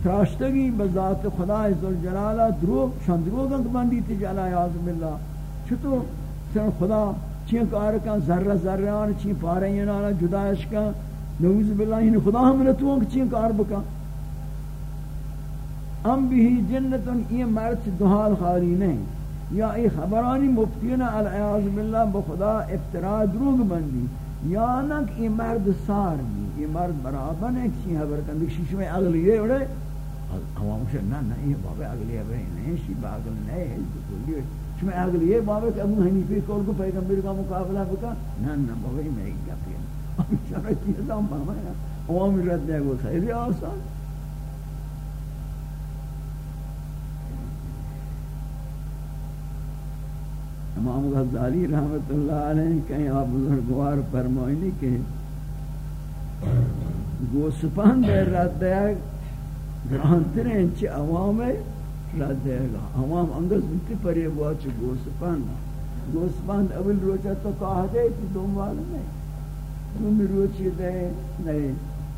تراشتگی بذات خدا ذوالجلالہ دروغ، شان دروغ انت بندی تجالا یاذ بالله. چطور؟ سن خدا چین کار کا ذرہ ذرہ چین پارے نانا جداش کا نعوذ باللہ ان خدا ہم نے تو چین کار بکا۔ ام بھی جنتن یہ مرچ دہال خالی نہیں۔ یا ای خبرانی مفتین العیاض باللہ بخدا افتراء دروگ بندی۔ یا نک ای مرد سار بھی۔ یہ مرد برابر ہے کسی خبر کندی شیش میں اگلیے اڑے۔ عوام سے نہ نہ یہ بابا اگلیے اڑے نہیں شی باگل نہیں ہے۔ کلی چھ میں اگلی یہ بابا کہ ابو حنیفی کول کو پیغمبر کا مقابلہ بکا۔ نہ نہ بابا میں ایک گپی اب چرا چیز ہم بابا عوام رد دے گو خیلی آسان امام غزالی رحمت اللہ علیہ کہیں آپ بزرگوار فرمائنی کہ گوسپان دے رد دے گرانترین چی عوام رد دے گا عوام انگز بنتی پر یہ بہت چی گوسپان گوسپان اول روچا تو کہا دے تی دنبال نہیں۔ دومی روچی دے نئے نہیں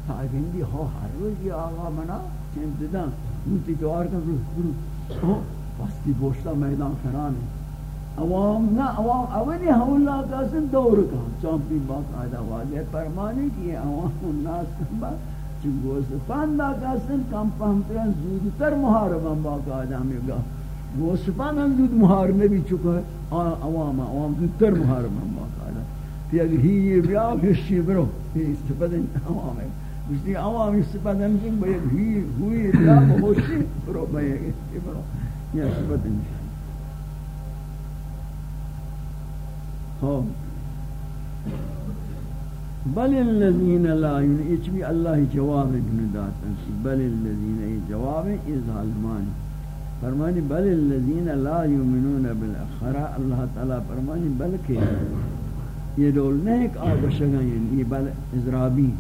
تاگندی ہو ہر روز یہ آغا منا چیم دیدن موتی جوار کن روح روح بستی بوشتا میدان کرانے عوام نہ عوام اولی حولا کا سن دور کا چامپی باقاعدہ واضح فرمانی کی عوام الناس کن با چنگوز پاندا کا سن کم پہمترین زودتر محاربہ باقاعدہ ہمیں گا گوسپان ہم زود محاربہ بھی چکا ہے عوام عوام زودتر محاربہ باقاعدہ کہ اگر ہی یہ بیا گشی برو یہ استفادہ عوام ہے لیے عوام استفادہ با یک ہی ہوئی بیا بہوشی برو با یک برو یہ استفادہ نہیں بل الذين لا يؤمنون الله جواب ابن داتن بل الذين جواب ظالمان فرمانی بل الذين لا يؤمنون بالآخرة. اللہ تعالی فرمانی بلکہ یہ دول نیک آگوشگن یہ بل ازرابی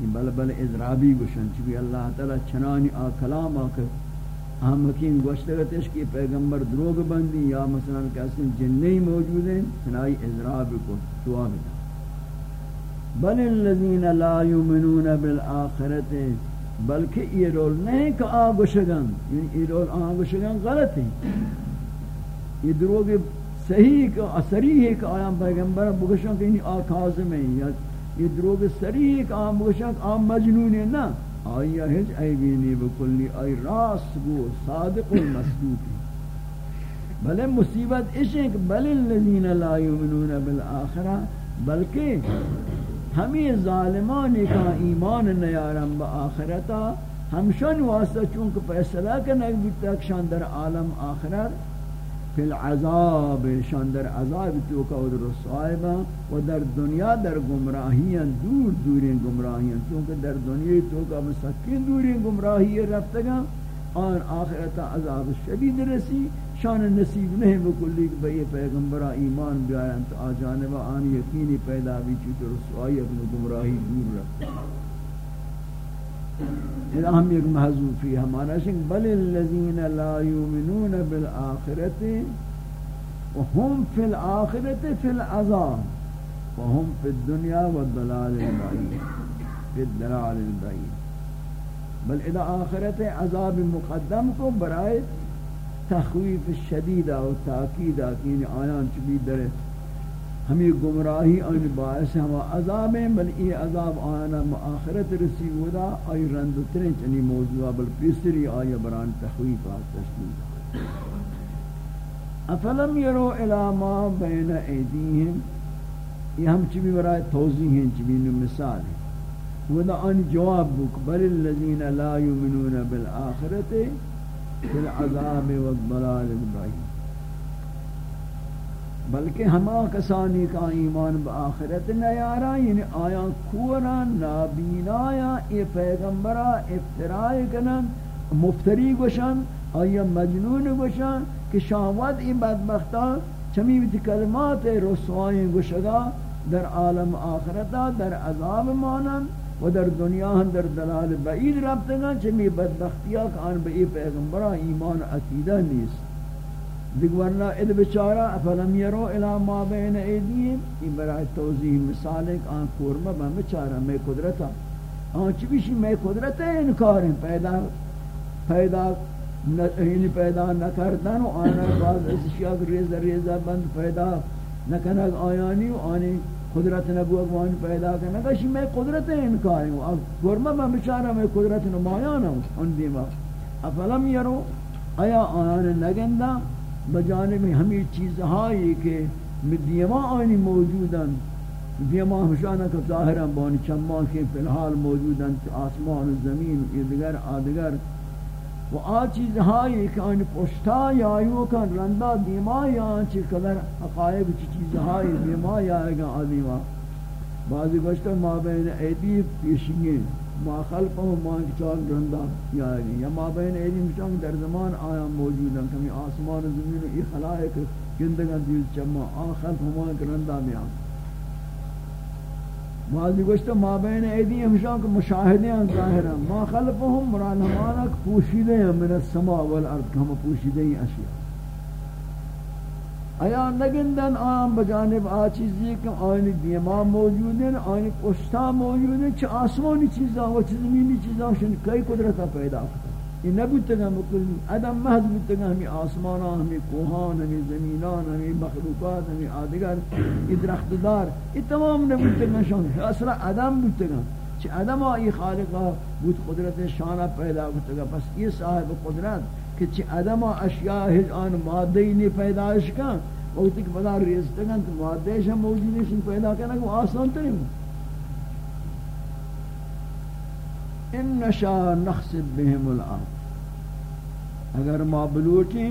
یہ بل بل ازرابی گوشن چبی اللہ تعالی چنانی آ کلام آکر ہم حکیم گوشتگتش کی پیغمبر دروگ بندی، یا مثلا کسی جنہی موجود ہیں سنائی اضراب کو دعا بدا بل الذین لا یمنون بالآخرت، بلکہ یہ رول نہیں کہ آگوشگن یعنی یہ رول آگوشگن غلط ہے یہ دروگ صحیح کہ صریح ہے کہ آیا پیغمبر بگشن کہ انہی آکازم ہیں، یا یہ دروگ صریح ہے کہ آیا بگشن کہ آیا مجنون ہے نا۔ آیا ہج ایبینی بکلی، آئی راست گو، صادق المصدوق بلے مصیبت اشیں کہ بل الذین لا یؤمنون بالآخرہ، بلکہ ہمیں ظالمانی کا ایمان نیارم با آخرتا ہمشن واسطہ چونکہ فیصلہ کرنے تک شان در عالم آخرت۔ فی العذاب شان در عذاب تو کا در رسوائبا و در دنیا در گمراہیاں دور دورین گمراہیاں چونکہ در دنیا تو کا مسکین دورین گمراہی رفتگا اور آخرت عذاب شدید رسی. شان نصیب نہیں بکلی کہ بھئی پیغمبرہ ایمان بیارن تو آجانبہ آن یقینی پیدا بھی چیز رسوائی اپنے گمراہی دور رفتگا ہم ایک محضوفی ہمارا شک بل الذین لا یؤمنون بالآخرت وهم فی الآخرت فی العذاب وهم فی الدنیا والضلال البعید، فی الدلال البعید۔ بل اذا آخرت عذاب مقدم کو برائے تخویف شدیدہ و تاکیدہ کہ آیان چبی در ہمیں گمراہی آئین باعث ہم عذاب ہیں بل یہ عذاب آنا مآخرت رسی ودا آئی رندترین چنی موضوع، بل پیسری آئی بران تخویف آت تشکیل افلم یرو الى بین ایدیہم؟ یہ ہم چبی برای توضیح ہیں چبی مثال ہیں. ودا آن جواب بک، بل الذین لا یمنون بالآخرت، فی العذاب والضلال البعید. بلکہ ہما کسانی کا ایمان با آخرت نیارا یعنی آیا کورا نابینایا ای پیغمبرا افترائی کنن، مفتری گوشن آیا مجنون گوشن کہ شاوت ای بدبختا چمی کلمات رسوائی گوشگا در عالم آخرتا در عذاب مانن و در دنیا ہم در دلال بعید ربتگا چمی بدبختیا کہ آن با ای پیغمبرا ایمان عقیدہ نیست۔ دیکھ ورنہ اد بچارا افلم یرو الى ما بین ایدیم یہ برای توضیح مثال کہ آن کورما با بچارا میں قدرتا آن چی بیشی میں قدرت ہیں پیدا پیدا یعنی پیدا نکردن و آنا بعض اشیاء ریزہ ریزہ بند پیدا نکنگ آیانی و آنی قدرت نبوک وانی پیدا کرنا کشی میں قدرت انکار ہیں کورما با بچارا میں قدرت نمایانا ہوں ان دیما. افلم یرو آیا آیان نگندہ بجانب ہمیں چیز ہائی کہ دیما آنی موجودن دیما ہمشانہ کا ظاہرہ بانی چمان کے فی الحال موجودن آسمان و زمین یہ دیگر آدگر و آ چیز ہائی کہ پشتا یا یو کن رندا دیما یا چی قدر حقائق چی چیز دیما یا گا آدیما. بعضی گوشتا ما بین ایدی پیشنگی ما خلفہم ما چال رندا یا یا ما بین ایدی مشتاق در زمان آیا موجود کمی آسمان و زمین و ای خلائق گندگان دیز چما. آن خلف ہمان رندا میان بعضی گوشتا ما بین ایدی ہمشان کو مشاہدے ہیں ظاہر ہیں. ما خلفهم مران ہمانا پوشیدے ہیں. من السماء والارض. ہم پوشیدے ہیں اشیاء. آیا نگندن آن بجانب آ چیزی که آن دیما موجودن آن پشتا موجودن چه آسمانی چیزا و چه زمینی چیزا شن کئی قدرتا پیدا کرد این نبود تگا مکلی ادم محض بود تگا ہمی آسمانا ہمی کوہان ہمی زمینان ہمی مخلوقات ہمی آدگر ای درختدار ای تمام نبود تگا شان. اصلا ادم بود تگا چه ادم آئی خالقا بود قدرت شانا پیدا کرد تگا پس یہ صاحب قدرت کہ چھ ادم اشیاء ہج آن مادہی نہیں پیدایش کا وقتی کہ بدا ریزتگا تو مادہش ہم موجودی پیدا کرنا کہ وہ آسان ترین ان نشا نخسب بهم الارض۔ اگر ما بلوٹیں،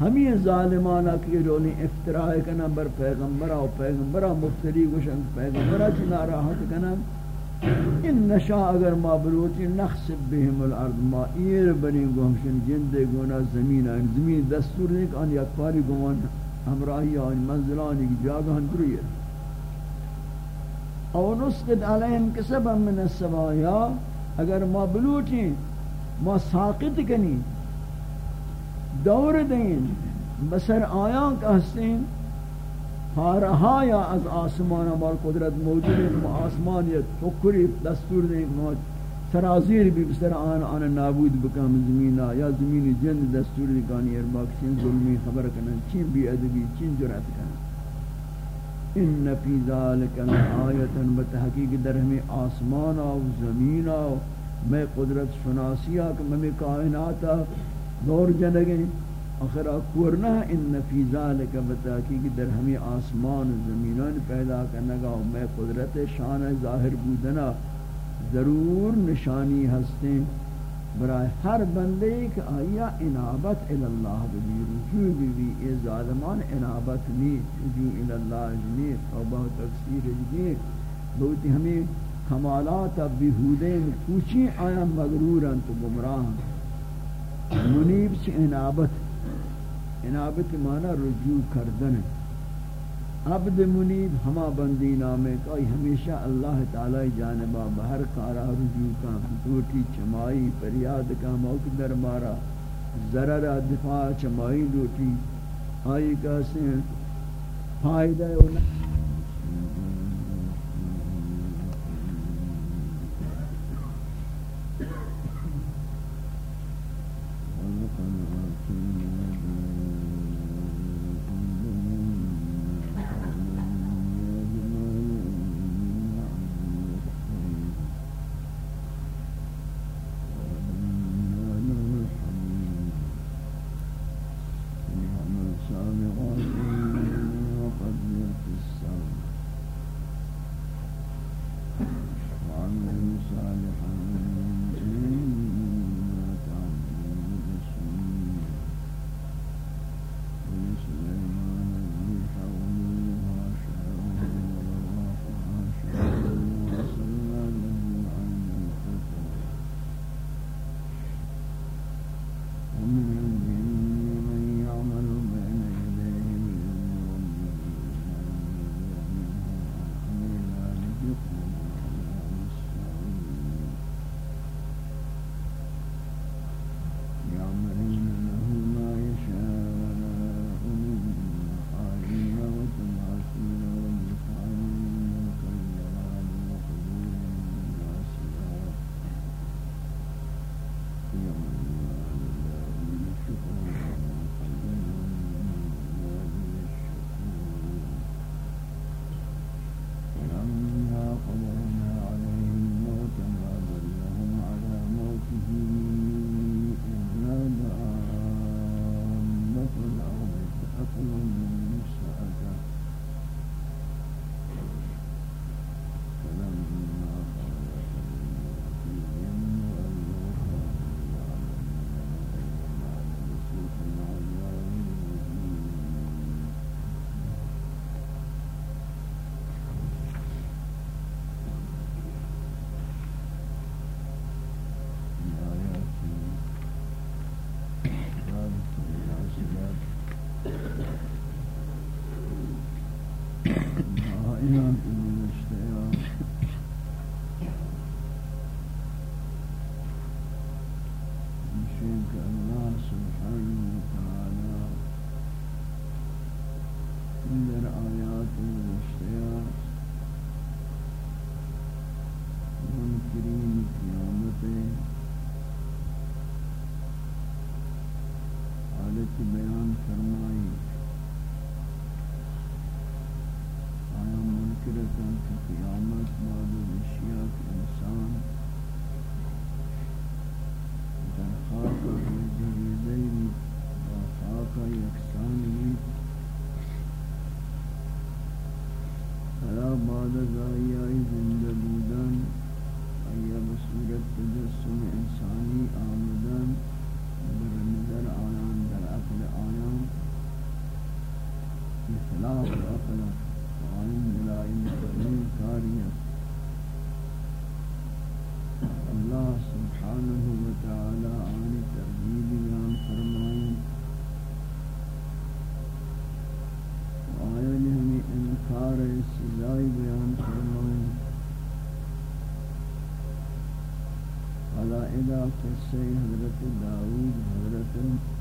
ہمیں ظالمانہ کی رولی افتراء کنا بر پیغمبرہ و پیغمبرہ مفتری گوشن، پیغمبرہ چی ناراحت کنا۔ ان نشا اگر ما بلوٹیں نخسب بهم الارض، ما ایر بنی گوشن جندے گونا زمین آئین زمین دستور نہیں کہ آن یک پاری گوان ہمراہی آئین منزلانی کی جاگہ ہندری ہے او نسقد علیہم کسبا من السبایا اگر ما بلوٹیں ما ساقط کنی دور دیں بسر آیاں کا حسین فارہا یا از آسمان ہمار قدرت موجود ہے آسمان یا تکری دستور دیں ما سرازیر بھی بسر آن آن نابود بکم زمینہ یا زمین جند دستور دیں کانی ارباک چین ظلمی خبر کنن، چین بی ادبی، چین جرات کنن۔ ان فی ذالک آیتا بتحقیق در ہمیں آسمان و زمین میں قدرت شناسیہ کہ میں کائناتا دور جنگیں۔ آخر کورنا ان فی ذالک بتحقیق در ہمیں آسمان و زمینان پیدا کرنگا و میں قدرت شان ظاہر بودنا ضرور نشانی ہستیں برای ہر بندے کہ آیا انابت الاللہ بھی رجوع بھی اے ظالمان، انابت نہیں رجوع الاللہ جنی توبہ تفسیر جنی بہت ہمیں کمالات اب بیہودین کوچی آیا مغرورن تو گمراہ منیب چھ انابت انابت مانا رجوع کردن عبد منیب ہما بندی نامے کا ہمیشہ اللہ تعالی جانبا بہر کارا رجوع کا دوٹی چمائی فریاد کا موقع در مارا، ضرر دفاع چمائی دوٹی۔ آئی کا ہیں، فائدہ قصے حضرت داؤد حضرت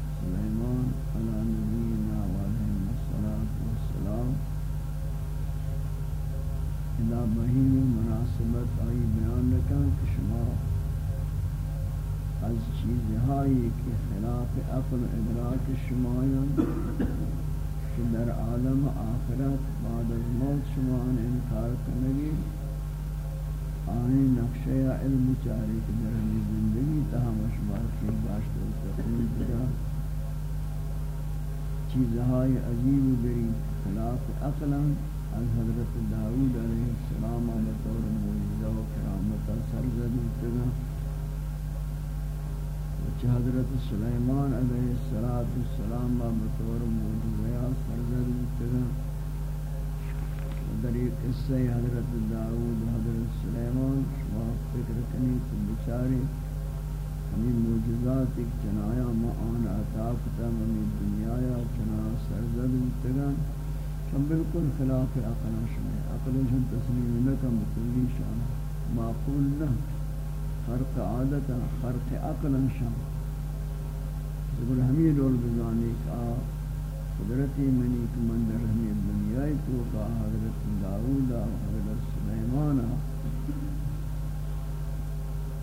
قصہ حضرت داود حضرت سلیمان، شما فکر کنی تو بچاری ہمیں موجزات ایک چنایا معان عطا کتا ہمیں دنیا یا چنا سرزد اتگان ہم بالکل خلاف عقل شما عقل جن تسلیم نکم بکلی شان معقول نہ خرق عادتا خرق عقل شان زبر ہمیں رول بزانی کا قدرتی منی کہ من در ہمیں دنیا تو کا حضرت داؤد و حضرت سلیمان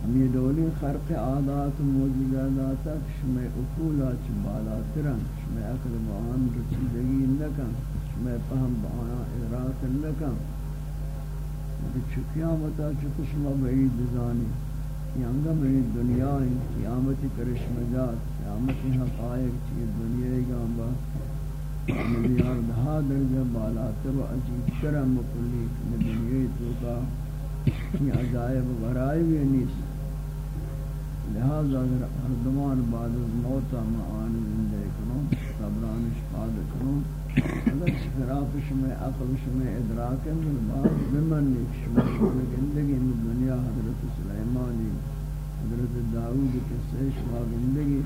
ہمیں دولی خرق عادات موجودات شمع اقولا چبالا ترن شمع اقل معان رسیدگی لکن شمع پہم بانا ادراک لکن چکیامتا چکشمہ بعید زانی یانگا میں دنیا قیامت کرشم جات، قیامت حقائق چیز دنیا گامبا ملیار دہا درجہ بالا تر و عجیب کرم مکلی دنیا تو کا یہ عجائب غرائب نیس لہذا اگر اردمان بعد از موتا معان زندے کنو صبرانش پاد کنو اگر خرافش میں عقلش میں ادراک من بعد بمن نیک شما زندگی میں دنیا حضرت سلیمانی حضرت داود کے سے شما زندگی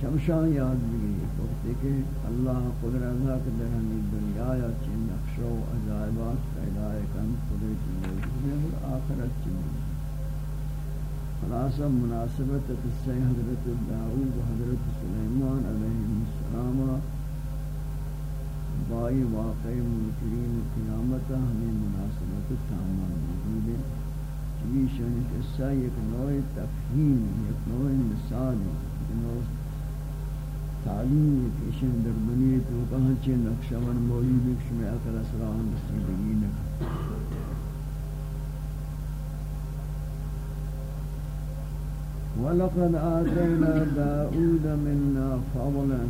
چمشان یاد بھی وقتی کہ اللہ قدرت ہے کہ در ہمیں دنیا یا چین نقش و عجائبات پیدا کن قدرت موجود ہے اور آخرت چین خلاصہ مناسبت قصہ حضرت داؤد و حضرت سلیمان علیہ السلام بائی واقعی منکرین قیامت ہمیں مناسبت تمام موجود ہے یہ شان قصہ ایک نوع تفہیم ایک نوع مثال ایک نوع تعلیم تعلیق در بنی تو کہاں چھے نقشہ ون مولی بخش میں اکر اسران رسیدگی نکا وَلَقَدْ آتَيْنَا داود مِنَّا فَضْلًا.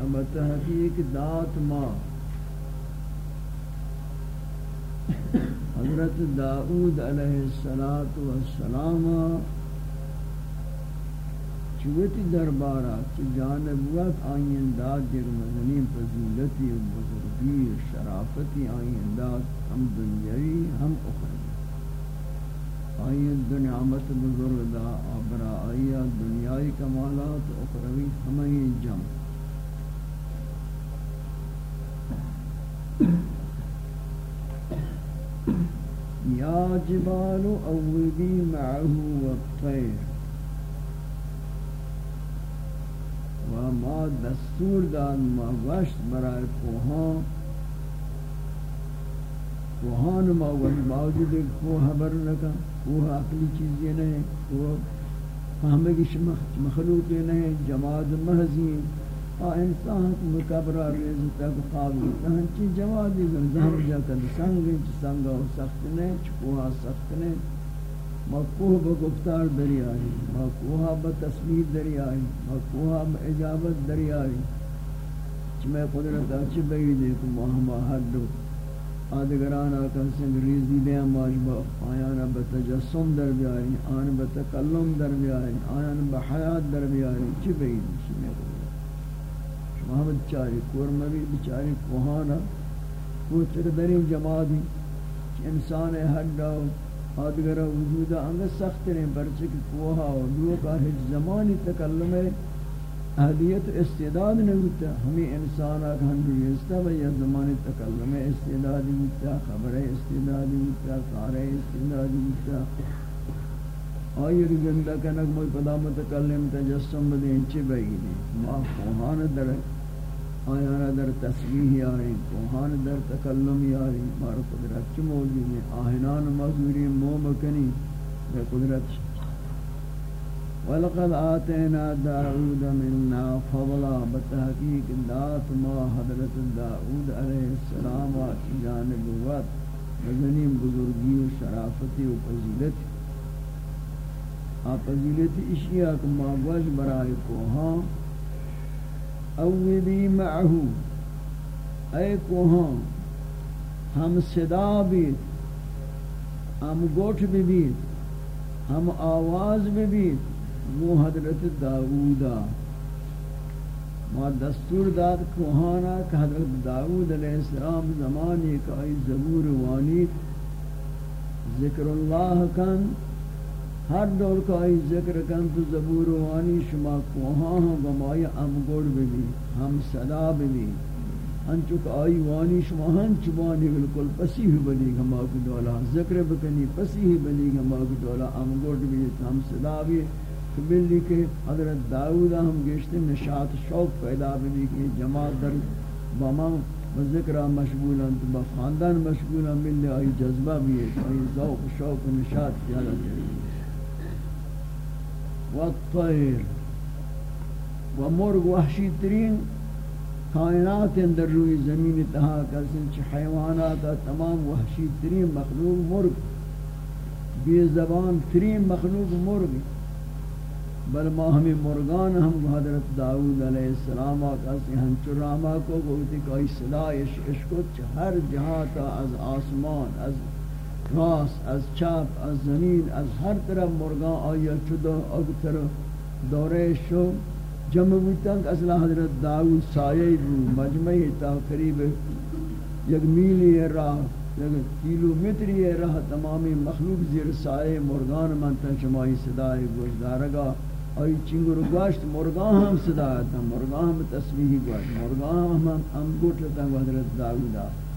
اما تحقیق دات ما. حضرت داود علیہ السلام چوتی دربارا چی جانبوت آئین داد دیگر مزنین فضیلتی و بزرگی و شرافتی آئین داد ہم دنیاوی، ہم اخروی۔ آئین دنیامت بزرگ دا آبرا آئیا دنیای کمالات اخروی ہمیں جمع۔ یا جبال اوبی معه والطیر و ما دستور داد، ما وشت برای کوهان. کوهان ما وشت باوجود کوه بر لکا کوه اقلی چیزی نہیں کوه فهمگی مخلوق نہیں جماعت محضی. آ انسان کو مکبرہ ریز تک قابل تہن چی جوادی زمزم جا کن، سنگ چی سنگا و سخت نے چکوہا سخت نے ما کوہ با گفتار دری ما کوہا با تصویر دری ما کوہا با اجابت دری آئی چی قدرت آچی بئی دے کہ ما ہما حد دو۔ آدگران آکا سنگ ریزی دیں ماش با، آیانا با تجسم در بیاری آیانا با تکلم در بیاری آیانا با حیات در بیاری چی بئی دے چی میں قدرت محمد چاری کورموی، بچاری کوہانا وہ چردرین جماعی انسان حد حڈا آدگرہ وجودا انگا سخت رہیں برچک کوہا و لوکا ہج زمانی تکلم اہلیت استعداد نگوتا ہمیں انسان آکا ہنڈو یستا بیا زمانی تکلم استعداد نگوتا خبر استعداد نگوتا کار استعداد نگوتا آئی رگندہ کنک موی پدا متکلم تجسم بدین چی بگی دی ما کوہان در آیانا در تسبیح آئیں کوہان در تکلم آئیں مارا قدرت چی موجود ہے آہنان مغوری مومکنی بے قدرت وَلَقَدْ آتَيْنَا دَاعُودَ مِنَّا فَضْلًا، بتحقیق دات ما حضرت داعود علیہ السلام آتی جانب وقت بزنی بزرگی و شرافتی و فضیلت آپ فضیلت اشیاء کو ماغوش برائے کوہاں اوبی معہو۔ اے کوہاں، ہم صدا بیت ہم گوٹ بھی بیت ہم آواز بھی بیت وہ حضرت داودا ما دستور داد کوہانا کہ حضرت داود علیہ السلام زمانی کا ای زبور وانی، ذکر اللہ کن ہر دور کا ای ذکر کن تو زبور وانی شما کوہاں ہاں ہم بمائی ام گوڑ بھی ہم صدا بھی ہنچو کہ آئی وانی شما ہاں ہنچ وانی بالکل پسیح بنی گما کی دولا ذکر بکنی، پسیح بنی گما کی دولا ام گوڑ بھی ہم صدا بھی کہ ملی کہ حضرت داود ہم گشتے نشاط شوق پیدا بھی کہ جماعت در بما ذکرہ مشغول ہیں با خاندان مشغول ہیں ملی آئی جذبہ بھی ہے، آئی ذوق شوق نشاط زیادہ جائے والطير ومرغ وحشی ترین کائنات اندر روی زمین تہا کسن چھ حیوانات تمام وحشی ترین مخلوق مرغ، بے زبان ترین مخلوق مرغ۔ بل ما ہمیں مرغان ہم حضرت داود علیہ السلام کسی ہم چراما کو گوتی کہ صدایش اشکت ہر جہاتا از آسمان، از راس از چپ از زمین، از هر طرف مرغان آیا چدا اکتر دوره شو. جمع بودتن که اصلا حضرت داود سایه بود مجمعی تا قریب یک میلی راه، یک کیلومتری راه تمامی مخلوق زیر سایه مرغان من تا شمایی صدای گوشدارگا آئی چنگر گوشت مرغان هم صدا تا مرغان هم تسبیحی گوشت مرغان هم هم گوشت حضرت داود آئی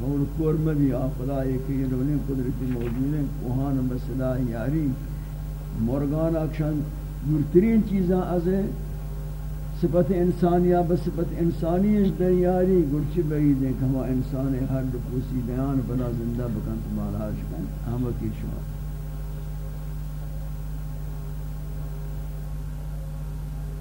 مول کور میں آ خدا ایک یہ رولیں قدرتی موجود ہیں کوہان مسئلہ یاری مرغان اکشان دورترین چیزاں از صفت انسانیہ بصفت انسانی در یاری گرچی بعید ہیں کہ ہما انسان ہر رپوسی بیان بنا زندہ بکن تمہارا شکن ہم کی شما۔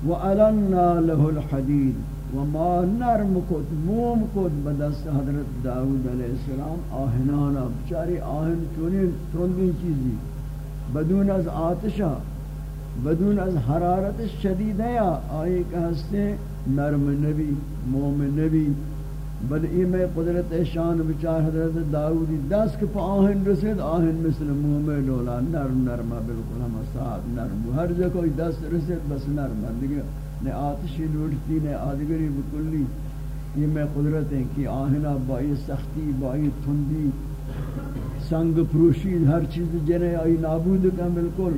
وَأَلَنَّا لَهُ الْحَدِيدِ۔ و ما نرم کد، موم کد بدست حضرت داود علیہ السلام. آہنانا بچاری آہن چونین ترندین چیزی. بدون از آتشا، بدون از حرارت شدید ہے آئی کہ ہستے نرم نبی، موم نبی. بل ای میں قدرت شان بچار حضرت داودی دس کے پا آہن رسید آہن مثل موم ڈولا نرم نرمہ بالکل ہم ساتھ نرم. ہر جگہ کوئی دست رسید، بس نرم. دیکھیں نہ آتشی لوٹتی نہ آدگری بکلی یہ میں قدرت ہیں کہ آہنا بائی سختی بائی تھندی، سنگ پروشی ہر چیز جنے آئی نابود کا بالکل۔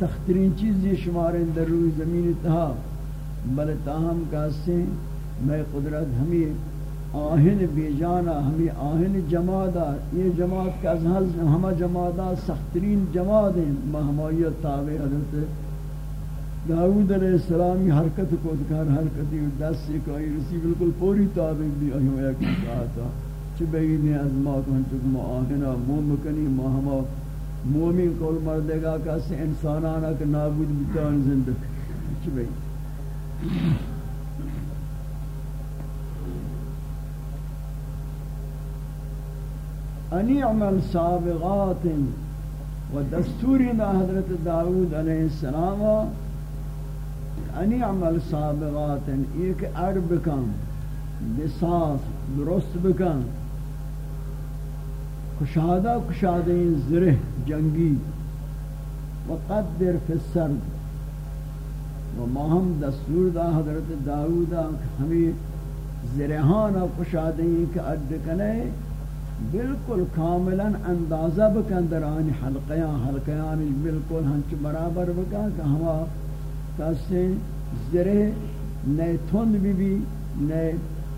سخترین چیز یہ شمار در روی زمین تہا۔ بل تاہم کا سے میں قدرت ہمیں آہن بیجانا ہمیں آہن جماعتا یہ جماعت کا از ہمہ جماعتا سخترین جماعت ہیں۔ مہمائیت تابع حضرت داود علیہ السلامی حرکت کو دکھار حرکتی دست سے کہی رسی بالکل پوری تابع بھی آئیوں ایک کہا تھا چھ بگیدیں از ما کنچک ما آہنا موم کنی ما ہما مومن کول مردے گا کسی انسانانا کہ نابود بتان زندگ چھ بگیدیں انی عمل سابغات و دستوری دا حضرت داود علیہ السلام انی عمل سابغات ایک ار بکن بساس درست بکن کشادہ کشادہ زرہ جنگی و قدر فی السرد. و ما ہم دستور دا حضرت داود ہمیں زرہانا کشادہ کہ اد کنے بالکل کاملا اندازہ بکن در آنی حلقیان حلقیان بالکل ہنچ برابر بکن کہ ہما کسی زرہ نئے تھند بھی بھی، نئے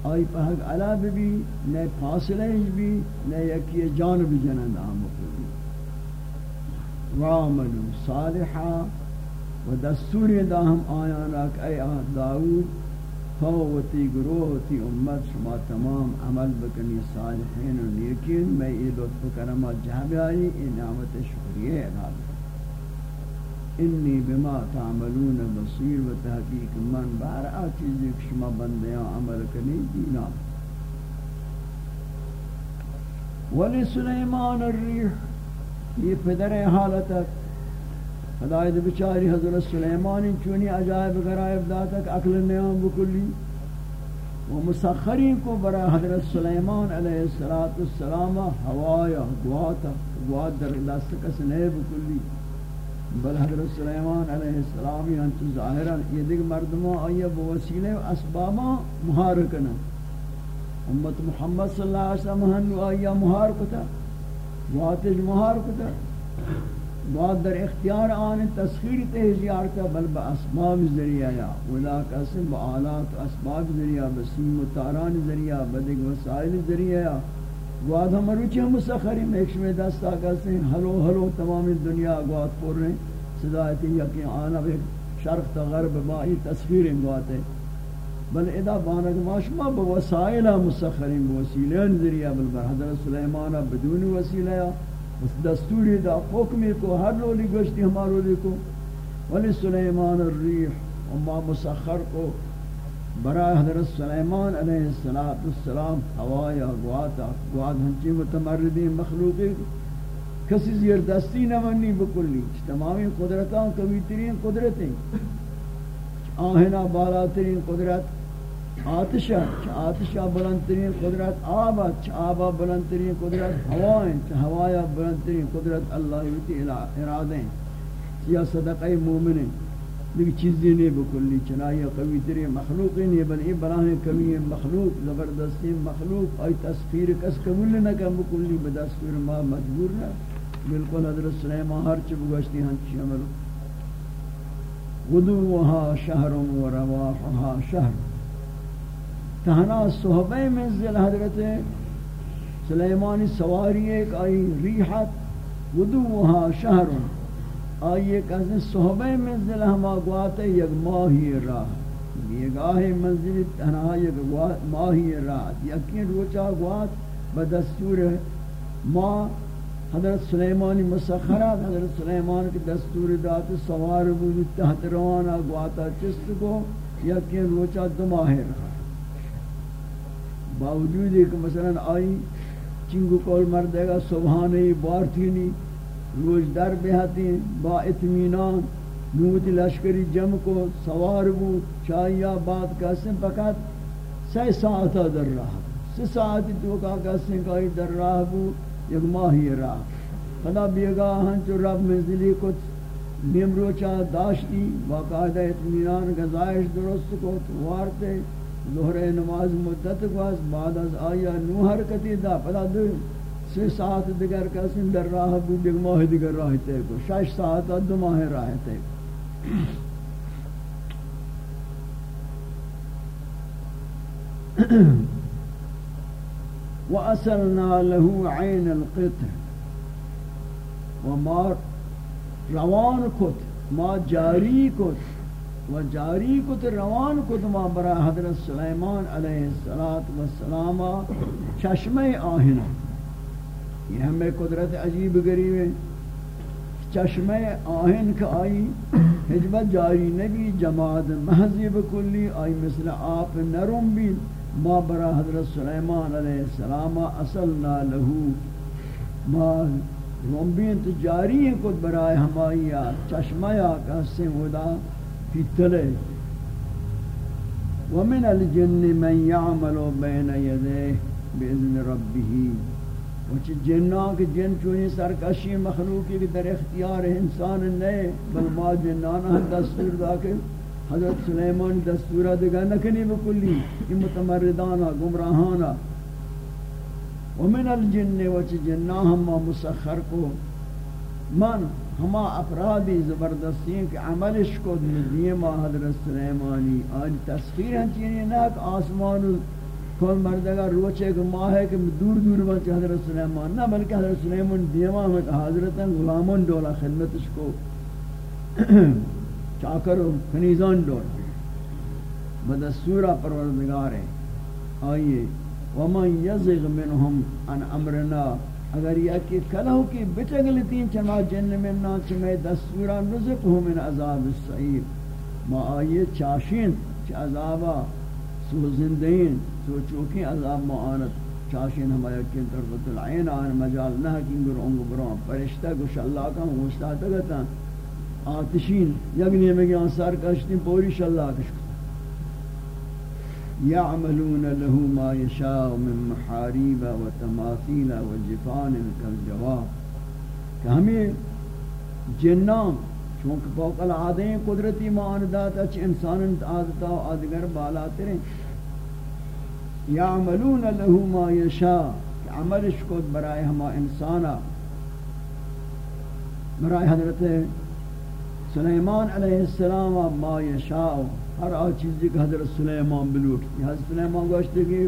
آئی پہگ علا بھی بھی، نئے فاصلہ بھی، نئے یکی جانب جنند آمکو بھی۔ وعملو صالحا و دستوری دا ہم آیانا کہ اے داود فوتی گروہتی امت، شما تمام عمل بکنی صالحین و نیکین، میں یہ لطف کرما جہب آئی، یہ نعمت شکریہ ادا انی بما تعملون بصیر و تحقیق من بارا چیزی کہ شما بندیاں عمل کنی دینا. ولی سلیمان الریح یہ پدر حالتک ہدایت بچاری حضرت سلیمانی چونی عجائب غرائب داتک عقل نیام بکلی. و مسخری کو برا حضرت سلیمان علیہ السلام ہوایا گواتا گوات در دست کس نئے بکلی بل حضرت سلیمان علیہ السلام ہنچ ہاں ظاہرا یہ دیکھ مردمہ آئیہ بوسیلے و اسبابا محارکنا امت محمد صلی اللہ علیہ وسلم ہاں ہنو آئیہ محار کتا۔ گواتج محار کتا۔ بعد در اختیار آن تسخیر تہزیار کا بل با اسباب ذریعہ یا ولا قسم با آلات اسباب ذریعہ بسیم و تاران ذریعہ بدگ وسائل ذریعہ یا بعد ہم روچے مسخری میکش میں دستا کسے ہلو ہلو، تمام دنیا گوات پور رہے ہیں صدایتی یقی آنا بے شرق تا غرب بائی تصویر گواتے بل ادا بانک ماشما بوسائل مسخرین بوسیلین ذریعہ بل بر حضرت سلیمانہ بدون وسیلہ دستوری دا حکمی کو ہر لولی گشتی ہمارو کو ولی سلیمان الریح اما مسخر کو برای حضرت سلیمان علیہ السلام السلام ہوایا گواتا، گواد ہنچی متمردی مخلوقی کسی زیر دستی نمانی بکلی، تمامی قدرتاں کبھی ترین قدرتیں. آہنا بالا ترین قدرت آتشا آتشا بلندترین قدرت، آبا آبا بلندترین قدرت، ہوائیں ہوایا بلندترین قدرت، اللہ وتی ارادیں. یا صدقہ مومن لیکن چیزی نہیں بکلی چنائی قوی تری مخلوق نہیں بل ای براہ کمی مخلوق زبردستی مخلوق ای تصفیر کس قبول نہ کم بکلی بدستور ما مجبور نہ۔ بالکل حضرت سلیمان ہر چب گشتی ہنچی عمل۔ غدوها شہر و رواحها شہر۔ تہنا صحبہ منزل حضرت سلیمانی سواری ایک آئی ریحت۔ ودوها شہر۔ آئی ایک صحبہ منزل ہما گواتے یک ماہی راہ۔ یہ گاہ منزل تہنا یک ماہی راہ۔ یقین روچا گوات بدستور ما حضرت سلیمانی مسخرات، حضرت سلیمان کی دستور دات سوار بود، تحت روانا گواتا چست کو، یقین روچا دو ماہی راہ۔ باوجود ہے کہ مثلا آئی، چنگو کول مردے گا سبحانی بارتینی روز در بہتی با اتمینان نوتی لشکری جم کو سوار بود چاہیا بات کسن پکت؟ سی ساعتا در راہ سی ساعتی تو کا کسن کائی در راہ بود یک ماہی راہ۔ خدا بیگا ہن چو رب منزلی کچھ نیم روچا داشتی، باقاعدہ اتمینان گزائش درست کو وارتے، ظہر نماز مدت گواز بعد از آیا نو حرکتی دا۔ پدا دو۔ سی ساعت دیگر کسی در راہ بود دیگر ماہ دیگر راہ تے کو شش ساعت دو ماہ راہ تے وأسلنا له عين القطر. وما روان کت، ما جاری کت. و جاری کت، روان کت ما برا حضرت سلیمان علیہ السلام چشم آہنا یہ ہمیں قدرت عجیب غریب ہے۔ چشم آہن کا آئی حجبت جاری نبی، جماعت محضیب کلی آئی، مثل آپ نرم بھی۔ ما برا حضرت سلیمان علیہ السلام اصلنا لہو۔ ما رنبین تجاری ہیں کچھ برائے ہمائی چشمایا کہستے ودا فی تلے ومن الجن من يعمل بين يديه باذن ربه وچ جنان کے جن چونی سرکشی مخلوقی کے در اختیار انسان نئے بل ما جنان دستور دا کے حضرت سلیمان دستورہ دگا نکنی بکلی یہ متمردانا گمراہانا ومن الجن وچ جنہ ہما مسخر کو۔ من، ہما افرادی زبردستی ہیں کہ عملش کو دیما حضرت سلیمانی۔ آج تسخیر ہیں چینی ناک آسمان و کل مردگا، روچے کہ ماہ ہے کہ دور دور بچے حضرت سلیمان، نہ بلکہ حضرت سلیمان دیما ہمیں حضرت غلامان ڈولا خدمتش کو۔ چاکر و کنیزان ڈولا بدستورہ پروردگار ہے۔ آئیے، ومن یزغ منهم عن امرنا اگر یہ کہ کلہو کی بچگل تین چنا جن من نا چمے دستورا نزقہ من عذاب السعیر۔ ما آئیے چاشین چ عذابا سو زندین سو چوکی عذاب معانت چاشین ہمارا کن طرفت العین آن مجال نہ کی گر انگ بران پرشتہ گوش اللہ کا ہوشتا تگتا آتشین یگنی میں گیا سار کشتی پوری شاللہ کشتا يعملون له ما يشاء من محاريب وتماثيل وجفان كالجواب کہ ہمیں جنان چونکہ فوق العادیں قدرتی مان داتا چھ انسان عادتا و آدگر بالا تریں یعملون له ما يشاء کہ عملش کو برائے ہما انسانا. برائے حضرت سلیمان علیہ السلام ما يشاء ہر آ چیزی کہ حضرت سلیمان بلوٹ حضرت سلیمان گوشتے کہ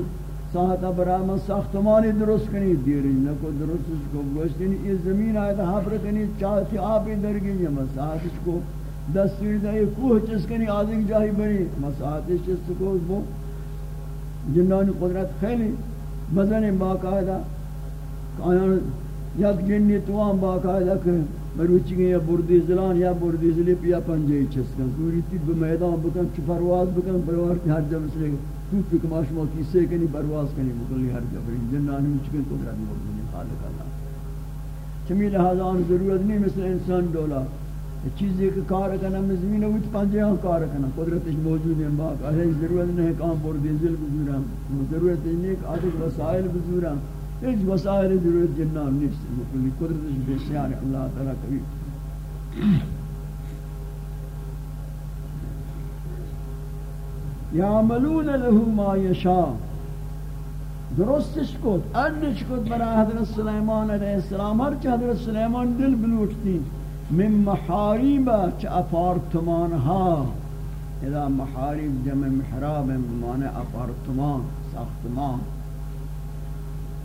ساہتا برای من ساختمانی درست کنی دیری نکو درست کو گوشتے یہ زمین آئیتا حفر کنی چاہتی آپی درگی یا مساحتش کو دستوری دا یہ کوہ چس کنی آدھنگ جاہی بنی مساحتش چس کو بو جنانی قدرت خیلی مزن باقاعدہ یک جنی توان باقاعدہ کہ مروچی گئے یا بردی زلان یا بردی زلی پیا پنجے چسکن سوری تی بمیدان بکن، چی پرواز بکن، پرواز تی ہر جب اسلے تو پی کماش موکی سے کنی، پرواز کنی بکلی ہر جب جنانی چکن تو گرد خالق اللہ. چمی لحاظ ضرورت نہیں مثل انسان دولا. چیزی کہ کار کنا، میں زمین ہوئی پنجے ہاں کار کنا۔ قدرتش موجود ہیں باق اہل ضرورت نہیں کہاں بردی زل بزورا۔ ضرورت نہیں کہ آدھے وسائل بزورا۔ هیچ وسائل ضرورت جنان نیست۔ مکلی قدرتش بسیار اللہ تعالی کبھی یعملون له ما یشاء۔ درستش کد ادش کد برای حضرت سلیمان علیہ السلام۔ ہر چه حضرت سلیمان دل بلوٹتی من محاریب چه اپارتمان ها. اذا محاریب جمع محراب معنی اپارتمان، ساختمان.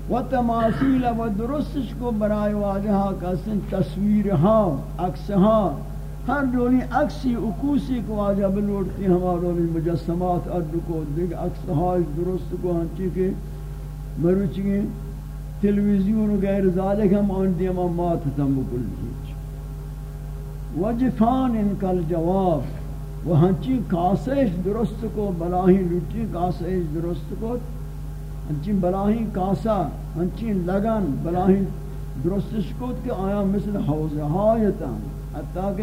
و تماثیل و درستش کو برای واجہا کسن تصویر ہاں عکس ہاں ہر دونی عکسی اکوسی کو واجہ بلوٹتی ہمارو بھی مجسمات ادو کو دیکھ عکس ہاں درست کو ہنچی کے مروچی کے تلویزیون و غیر ذالک ہم آن دیما مات تم بکل چیچ وجفان ان کل جواب، وہ ہنچی کاسش درست کو، بلاہی لٹی کاسش درست کو۔ ہنچین بلاہین کاسا ہنچین لگن بلاہین درستش کود کہ آیا مثل حوزہایتا حتیٰ کہ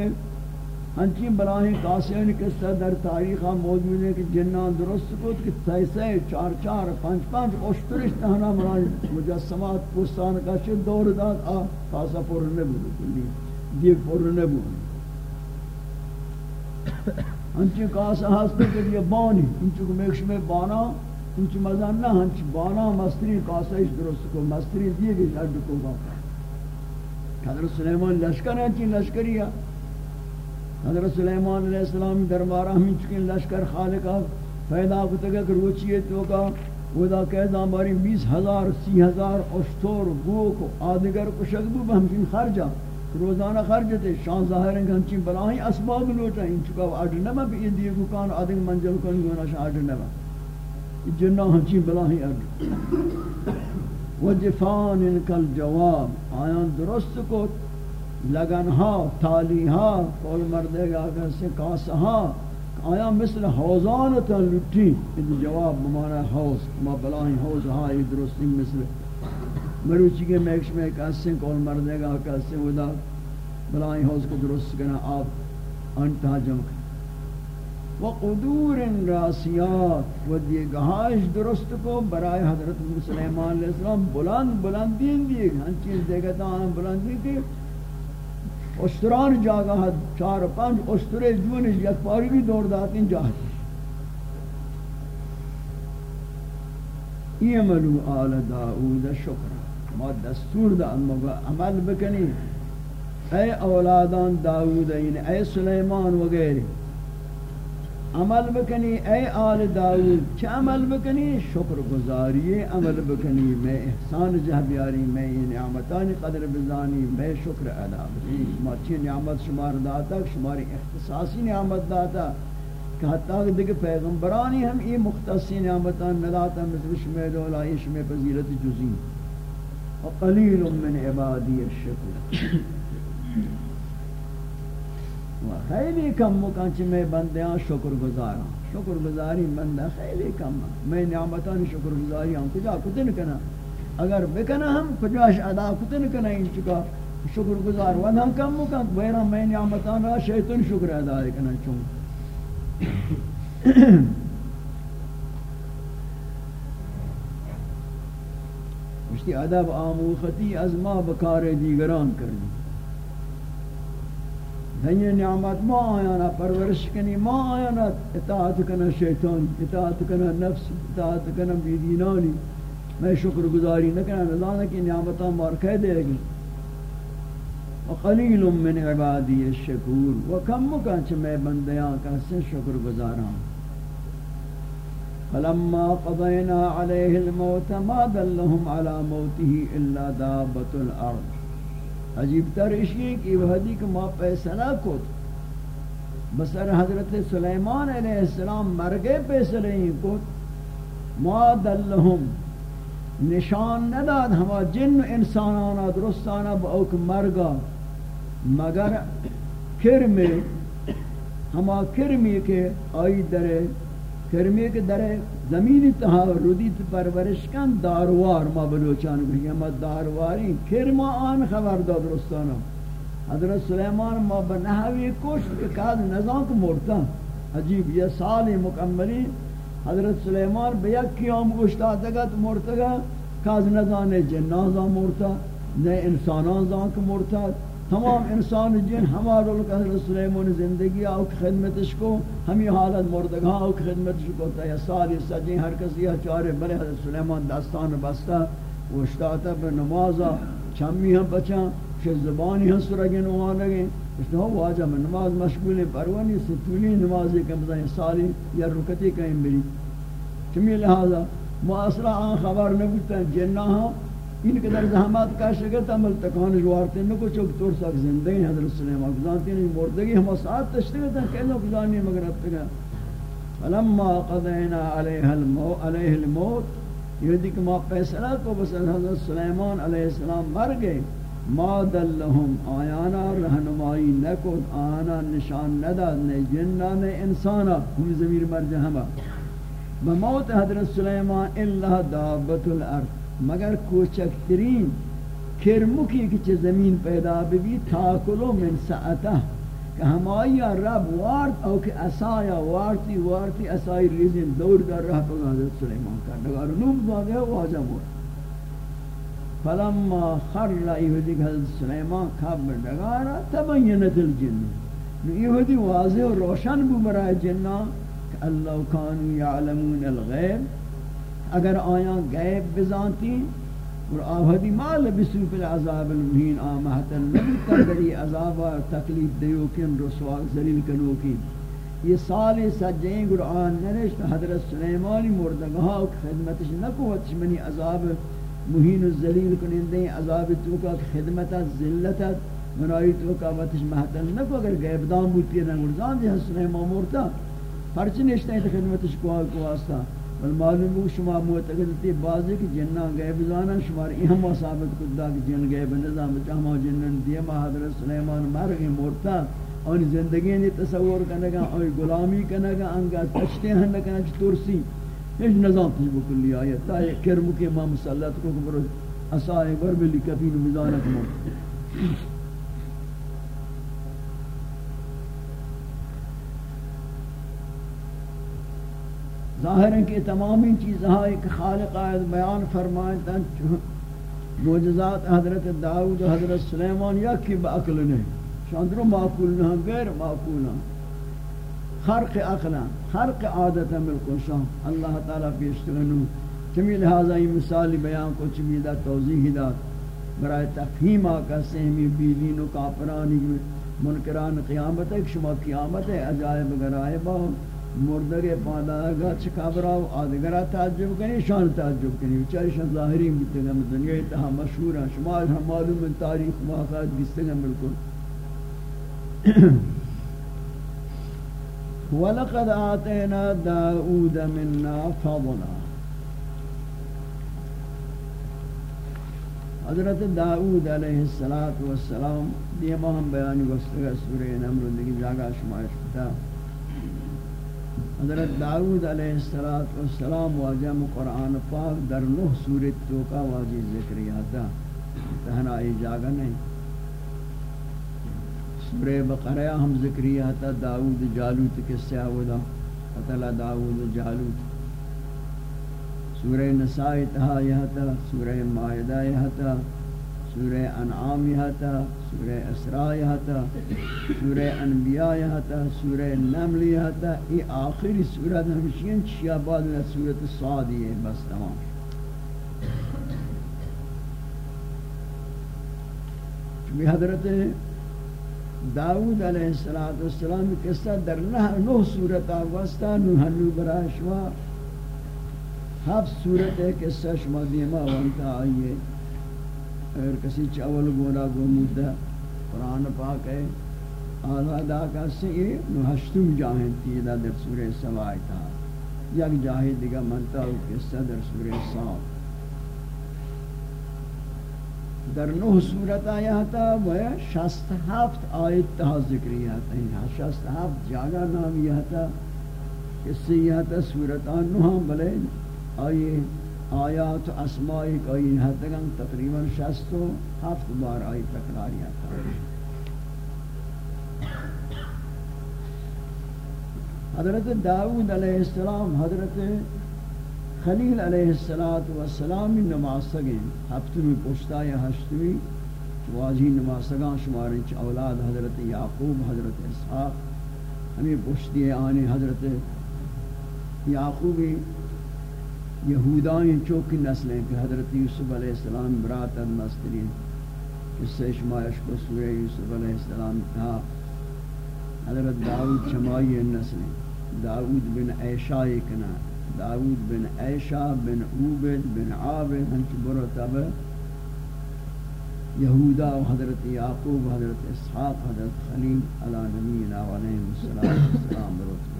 ہنچین بلاہین کاسین قصہ در تاریخہ موجود ہے کہ جنان درست کود کہ تیسے چار چار پانچ پانچ اشترش تہنا مرای مجسمات پوستان کا شد دور داد۔ آ، کاسا پر نبود، کلی دیگ پر نبود۔ ہنچین کاسا ہستے کہ یہ بانی انچو میکش میں بانا انچ مزان نہ ہنچ بانا، مستری کاسا کاسائش درست کو، مستری دیئے گئی شرد کو باقا حضرت سلیمان لشکر ہیں چین لشکری ہے۔ حضرت سلیمان علیہ السلام دربارہ ہمیں چکن لشکر خالقہ پیدا کتا کہ روچیے تو کا ودا کہ باری بیس ہزار، سی ہزار اشتور گوک آدگر کشک بو بہمکن خرجا روزانہ خرج تے، شان ظاہر ہیں ہنچی بلاہیں اسباب لوٹا ان چکا آڈر نما بھی یہ دیگو کان آدھگ منجل کن گونا شان آڈر نما جنہ ہنچی بلاہیں آڈر۔ وجفان انکل جواب آیان درست کو لگن ہا، تالی ہا کول مردے گا کسی کاس ہا۔ آیا مثل حوزان تا لٹی ان جواب بمانا حوز ما بلاہیں حوز ہا، یہ درستی مثل مروچی کے میکش میں کسی کول مردے گا کسی ودا بلاہیں حوز کو درست کرنا آپ انتہا جمع وقدور راسیات و دی گہاش درست کو برائے حضرت سلیمان علیہ السلام بلند بلندین دیئے ہن چیز دیکھتا ہم بلندی تھی اشتران جاگا ہے چار پانچ اشترے جونش یک پاری بھی دور داتین جاہتی ایملو آل داود شکر. ما دستور دا عمل بکنی. اے اولادان داود اے سلیمان وغیرہ عمل بکنی، اے آل داود چھ عمل بکنی؟ شکر گزاری، عمل بکنی. میں احسان جہ بیاری، میں نعمتان قدر بزانی. میں شکر ادا بکنی. ما چی نعمت شمار داتا؟ شماری اختصاصی نعمت داتا. کہ حتیٰ کہ دیکھ پیغمبرانی ہم یہ مختصی نعمتان نداتا، مثل شمی دولا شمی پذیرت جزی وقلیل من عبادی الشکر خیلی کم مکان چی میں بندیاں شکر گزارا ہاں. شکر گزاری بندہ خیلی کم ہاں. میں نعمتان شکر گزاری ہم ہاں. کجا کتن کنا. اگر بکنا ہم، کجاش ادا کتن کنا ان چکا. شکر گزار ود ہم کم مکان بیرا میں نعمتان را شیطن شکر ادا کنا چون. مشتی ادب آموختی از ما بکار دیگران کرنی دنیا نعمت ما آیانا، پرورش کنی، ما آیانا. اطاعت کنا شیطان، اطاعت کنا نفس، اطاعت کنا بیدینانی. میں شکر گزاری نکنا نظانا کی نعمتان مار کہہ دے گی. وقلیل من عبادی الشکور. وکم مکان چھ میں بندیاں کا شکر گزاراں فلما قضینا علیہ الموت ما دلهم على موته الا دابت الارض عجیب تر اشی کہ وحدی کہ ما پیسنا کت بسر حضرت سلیمان علیہ السلام مرگے پیسلے ہی کت ما دلہم نشان نداد ہما جن انسانانا درستانا با اوک مرگا. مگر کرمی، ہما کرمی کے آئی درے کرمی کے درے زمینی تہا ردیت پرورش کن داروار ما بلوچان بھئی ما دارواری پھر ما آن خبر داد رستانا حضرت سلیمان ما بنحوی کش کہ کاد نظام کو مرتا. عجیب یہ سال مکملی حضرت سلیمان بیک کیام گشتا دگت مرتگا کاد نظام جنان زان مرتا نئے انسانان زان کو مرتا. تمام انسان جن، ہمارا لوگ حضرت سلیمان زندگی آو خدمتش کو، ہمی حالت مردگاں آو خدمتش کو، تا یا سال سجیں ہر کسی یا چارے بلے حضرت سلیمان داستان بستا وشتاتا پر نمازا، چمی ہم بچاں شہ زبانی ہم سرگن وہاں لگیں اس نے ہو واجہ میں نماز مشغول پروانی ستولی نمازی کم بزائیں سالی یا رکتی کہیں بری۔ چمی لہذا معاصرہ آن خبر نبوتا جنہ ہاں ان کے در زحمات کا شگت عمل تکان جوارتے نکو چوک طور ساک زندگی حضرت سلیمان گزانتی نہیں مردگی ہم ساتھ تشتگت ہیں کہنا گزانی مگر اب تکا۔ فلما قضینا علیہ الموت علیہ الموت، یہ دیکھ ما پیسرہ کو بس حضرت سلیمان علیہ السلام مر گئے۔ ما دلہم آیانا، رہنمائی نکود آنا نشان نداد نے جنہ نے انسانا ہمی زمیر مر جہما بموت حضرت سلیمان، اللہ دابت الارض۔ مگر کوچک ترین کرمکی کہ زمین پیدا بھی تاکلو من سعتا کہ ہمائی رب وارد او کہ اسایا وارتی وارتی اسائی ریزن دور در رہ پر حضرت سلیمان کا نگار نوم داگے واجہ مورا فلما خر ایہودی کہ حضرت سلیمان کھب نگارا تبینت الجن. ایہودی واضح و روشن بو برای جنہ کہ اللہ کانو یعلمون الغیب. اگر آیا غیب بزانتی اور آہدی مال بسو پر عذاب المہین آمہتا نبی تردری عذاب و تکلیف دیو کن رسوا ذلیل کنو یہ سال سجیں قرآن نرشت حضرت سلیمانی مردگاہ خدمتش نکوتش منی عذاب مہین الزلیل کنندیں عذاب توکا خدمت ذلت، منائی توکا وتش محتل نکو، اگر غیب دان بوتی نہ گرزان دی سلیمان مرتا پرچ نشتے ہیں خدمتش کو کو بل معلوم ہو شما معتقد تے بازی کہ جنہ غیب زانا شمار اہم ثابت کدا کہ جن غیب نظام چاہما جنن دیما حضرت سلیمان مرغ مرتا اور زندگی نے تصور کرنے کا اور غلامی کرنے کا انگا تشتے ہیں نہ کرنا ترسی۔ ہیچ نظام تجھ بکلی آیت تا یہ کرم کے امام مسلط کو برو اسائے ور بلی کفین مزانت مو ظاہر ہے کہ تمامی چیزیں ایک خالق آیت بیان فرمائیں تن معجزات حضرت داؤد و حضرت سلیمان یا کی باقل نہیں شاندرو معقول نہ غیر معقول نہ خرق عقلا خرق عادت ملکو شان اللہ تعالی پیشتگنو چمی لہذا یہ مثال بیان کو چمی دا توضیح دا۔ برای تفہیم آکا سہمی بیلین و کافرانی منکران قیامت ہے شما قیامت ہے، عجائب غرائبہ مردگ پادا گا چکابراو آدگرہ تعجب کنی شان تعجب کنی چاری شان ظاہری متگم دنیا اتہا مشہور ہیں۔ شما ہم معلوم تاریخ واقعات گستگم بالکل۔ ولقد آتينا داود منا فضلا۔ حضرت داود علیہ السلام، دیما ہم بیانی گستگا سورہ نمر دیکھ جاگا شمائش بتا حضرت داود علیہ السلام واجم قرآن پاک در نوح سورت توکا واجی ذکریاتا تہنا جاگا نہیں سورہ بقرہ ہم ذکریہ تا داود جالوت کے سیاودا قتل داود جالوت سورہ نساء تہا یہ سورہ مائدہ یہ سورہ انعام یہ سورہ اسراء یہ تا سورہ انبیاء یہ تا سورہ نمل یہ تا یہ آخری سورہ ہمشین چیا بعد میں سورۃ الصاد یہ بس تمام. چونکہ حضرت داود علیہ الصلوۃ والسلام قصہ در نہ نو صورت واسطہ نو ہنو برا شوا ہف صورت ہے، قصہ شما دیما وانتا آئیے. اگر کسی چاول گونا گو مدہ قرآن پاک ہے آلہ دا کا سے نو ہشتم جاہیں تیدہ در سورہ سوائی تھا۔ یک جاہی دیگا منتا ہو قصہ در سورہ سوائی در نه صورت آیا تا و شست هفت آیت تا ذکری آتا ہے۔ شست هفت جاگا نام یہ تا اس سے یہ تا صورتان نوہاں بلے آئیے۔ آیات و اسمائی کا یہ حتگن تقریباً شست و ہفت بار آئی تکراری آتا حضرت داود علیہ السلام، حضرت خلیل علیہ الصلات والسلام نماز سگیں ہفتمی پشتا یا ہشتمی واجی نماز سگاں شمار چ اولاد حضرت یعقوب، حضرت اسحاق، ہمیں پشتی آنے حضرت یعقوب یہودائیں چوکی نسلیں کہ حضرت یوسف علیہ السلام برات المسترین اس سے شمایش کو سورہ یوسف علیہ السلام تھا۔ حضرت داود شمائی نسلیں داود بن عیشہ کنا داود بن عیشہ بن عوبد بن عابد، ہنچ برتب یہودا و حضرت یعقوب، حضرت اسحاق، حضرت خلیل علی نبینا علیہ السلام برتب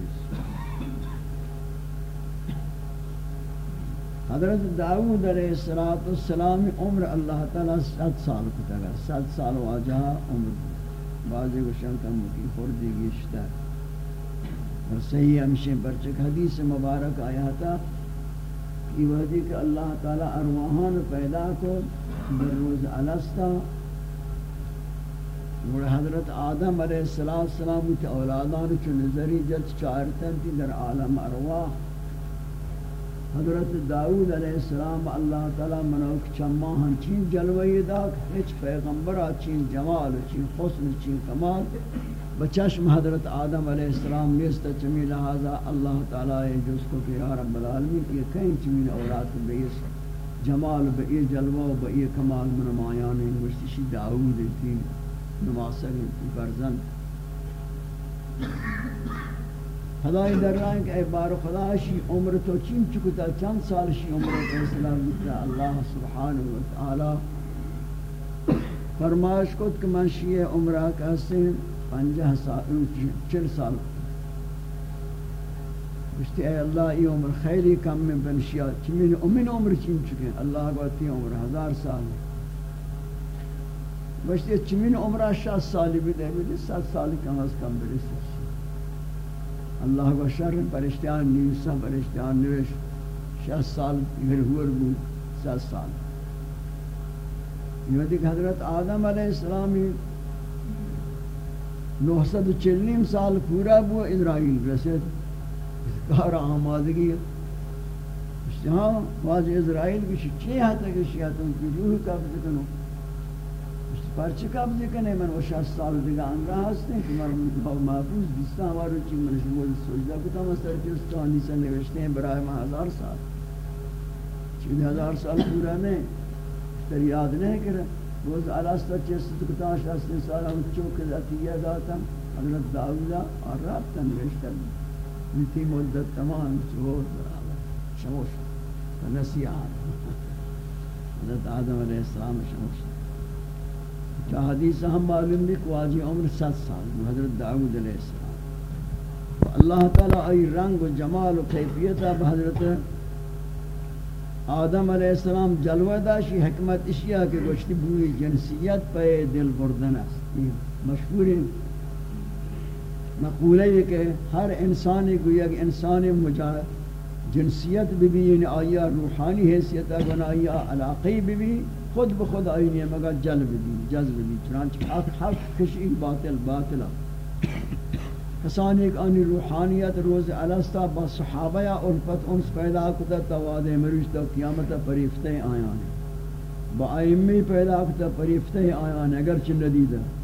حضرت داود علیہ السلام عمر اللہ تعالی ست سال کتا گا ست سال واجہ عمر بعضی کو شنکم کی خوردی گیشتر اور صحیح ہمشہ برچک حدیث مبارک آیا تھا کہ وحدی کہ اللہ تعالی ارواحان پیدا کو در روز علستا اور حضرت آدم علیہ السلام کی اولادان چو نظری جت چارتن تھی در عالم ارواح۔ حضرت داود علیہ السلام اللہ تعالی منوک چما ہم چین جلوی دا ہچ پیغمبر چین جمال، چین حسن، چین کمال۔ بچشم حضرت آدم علیہ السلام نیست چمی لہذا اللہ تعالی جس کو کہ یا رب العالمین، یہ کہیں چمی اولاد بیس جمال بئی جلوہ و بئی کمال من مایان مشتشی داود تھی نماسر برزن۔ خدای در رہا کہ اے بار خدا، شی عمر تو چین چکتا چند سال شی عمر تو اسلام دیتا اللہ سبحانہ وتعالی فرمائش کت کہ من شی عمرہ کہتے ہیں پنجہ سال چل سال۔ گشتی اے اللہ، ای عمر خیلی کم میں بنشیا چمین امین عمر چین چکے؟ اللہ کو تی عمر ہزار سال۔ گشتی چمین عمرہ شاست سالی بھی دے بھی ست سالی کم از کم برسی اللہ کو شر پرشتیان نیوسا پرشتیان نوش شہ سال گھر بود ست سال۔ یہ دیکھ، حضرت آدم علیہ السلامی نو سد چلنیم سال پورا بو اسرائیل رسید کار آمادگی ہاں واضح اسرائیل کی چھ ہاتھ تک شیعتوں کی روح قبض کنو پرچی قبض کنے من وہ شخص سال دیگه ان راه هستن که من محفوظ بیستا ہمارو چی من شما سجدہ کتا مستر کستانی سے نوشتے ہیں برای من ہزار سال چیز ہزار سال پورا نہیں تر یاد نہیں کرے بوز علاستا چیست کتا شخص سال ہم چوک ذاتیہ داتا حضرت داولا اور رابطا نوشتا نیتی مدت تمام چہور برابر شموش نسیحات حضرت آدم علیہ السلام شموش کہ حدیث ہم معلوم بھی کہ واجی عمر ست سال حضرت داود علیہ السلام۔ اللہ تعالی ای رنگ و جمال و کیفیت اب حضرت آدم علیہ السلام جلوہ داشی، حکمت اشیاء کے گوشتی بوئی جنسیت پہ دل بردن است۔ مشہور مقولہ یہ کہ ہر انسانی گویا کہ انسان مجاہد جنسیت بھی بھی یعنی آیا روحانی حیثیت ہے آیا علاقی بھی بھی خود بخود آئینی ہے مگر جلب دی جذب دی، چنانچہ حق حق کشی باطل باطلہ کسان ایک آنی روحانیت روز علستا با صحابہ یا الفت انس پیدا کتا تواد مروش تا قیامت پریفتے آیانے۔ با آئیمی پیدا کتا پریفتے آیانے، اگرچہ ندیدہ۔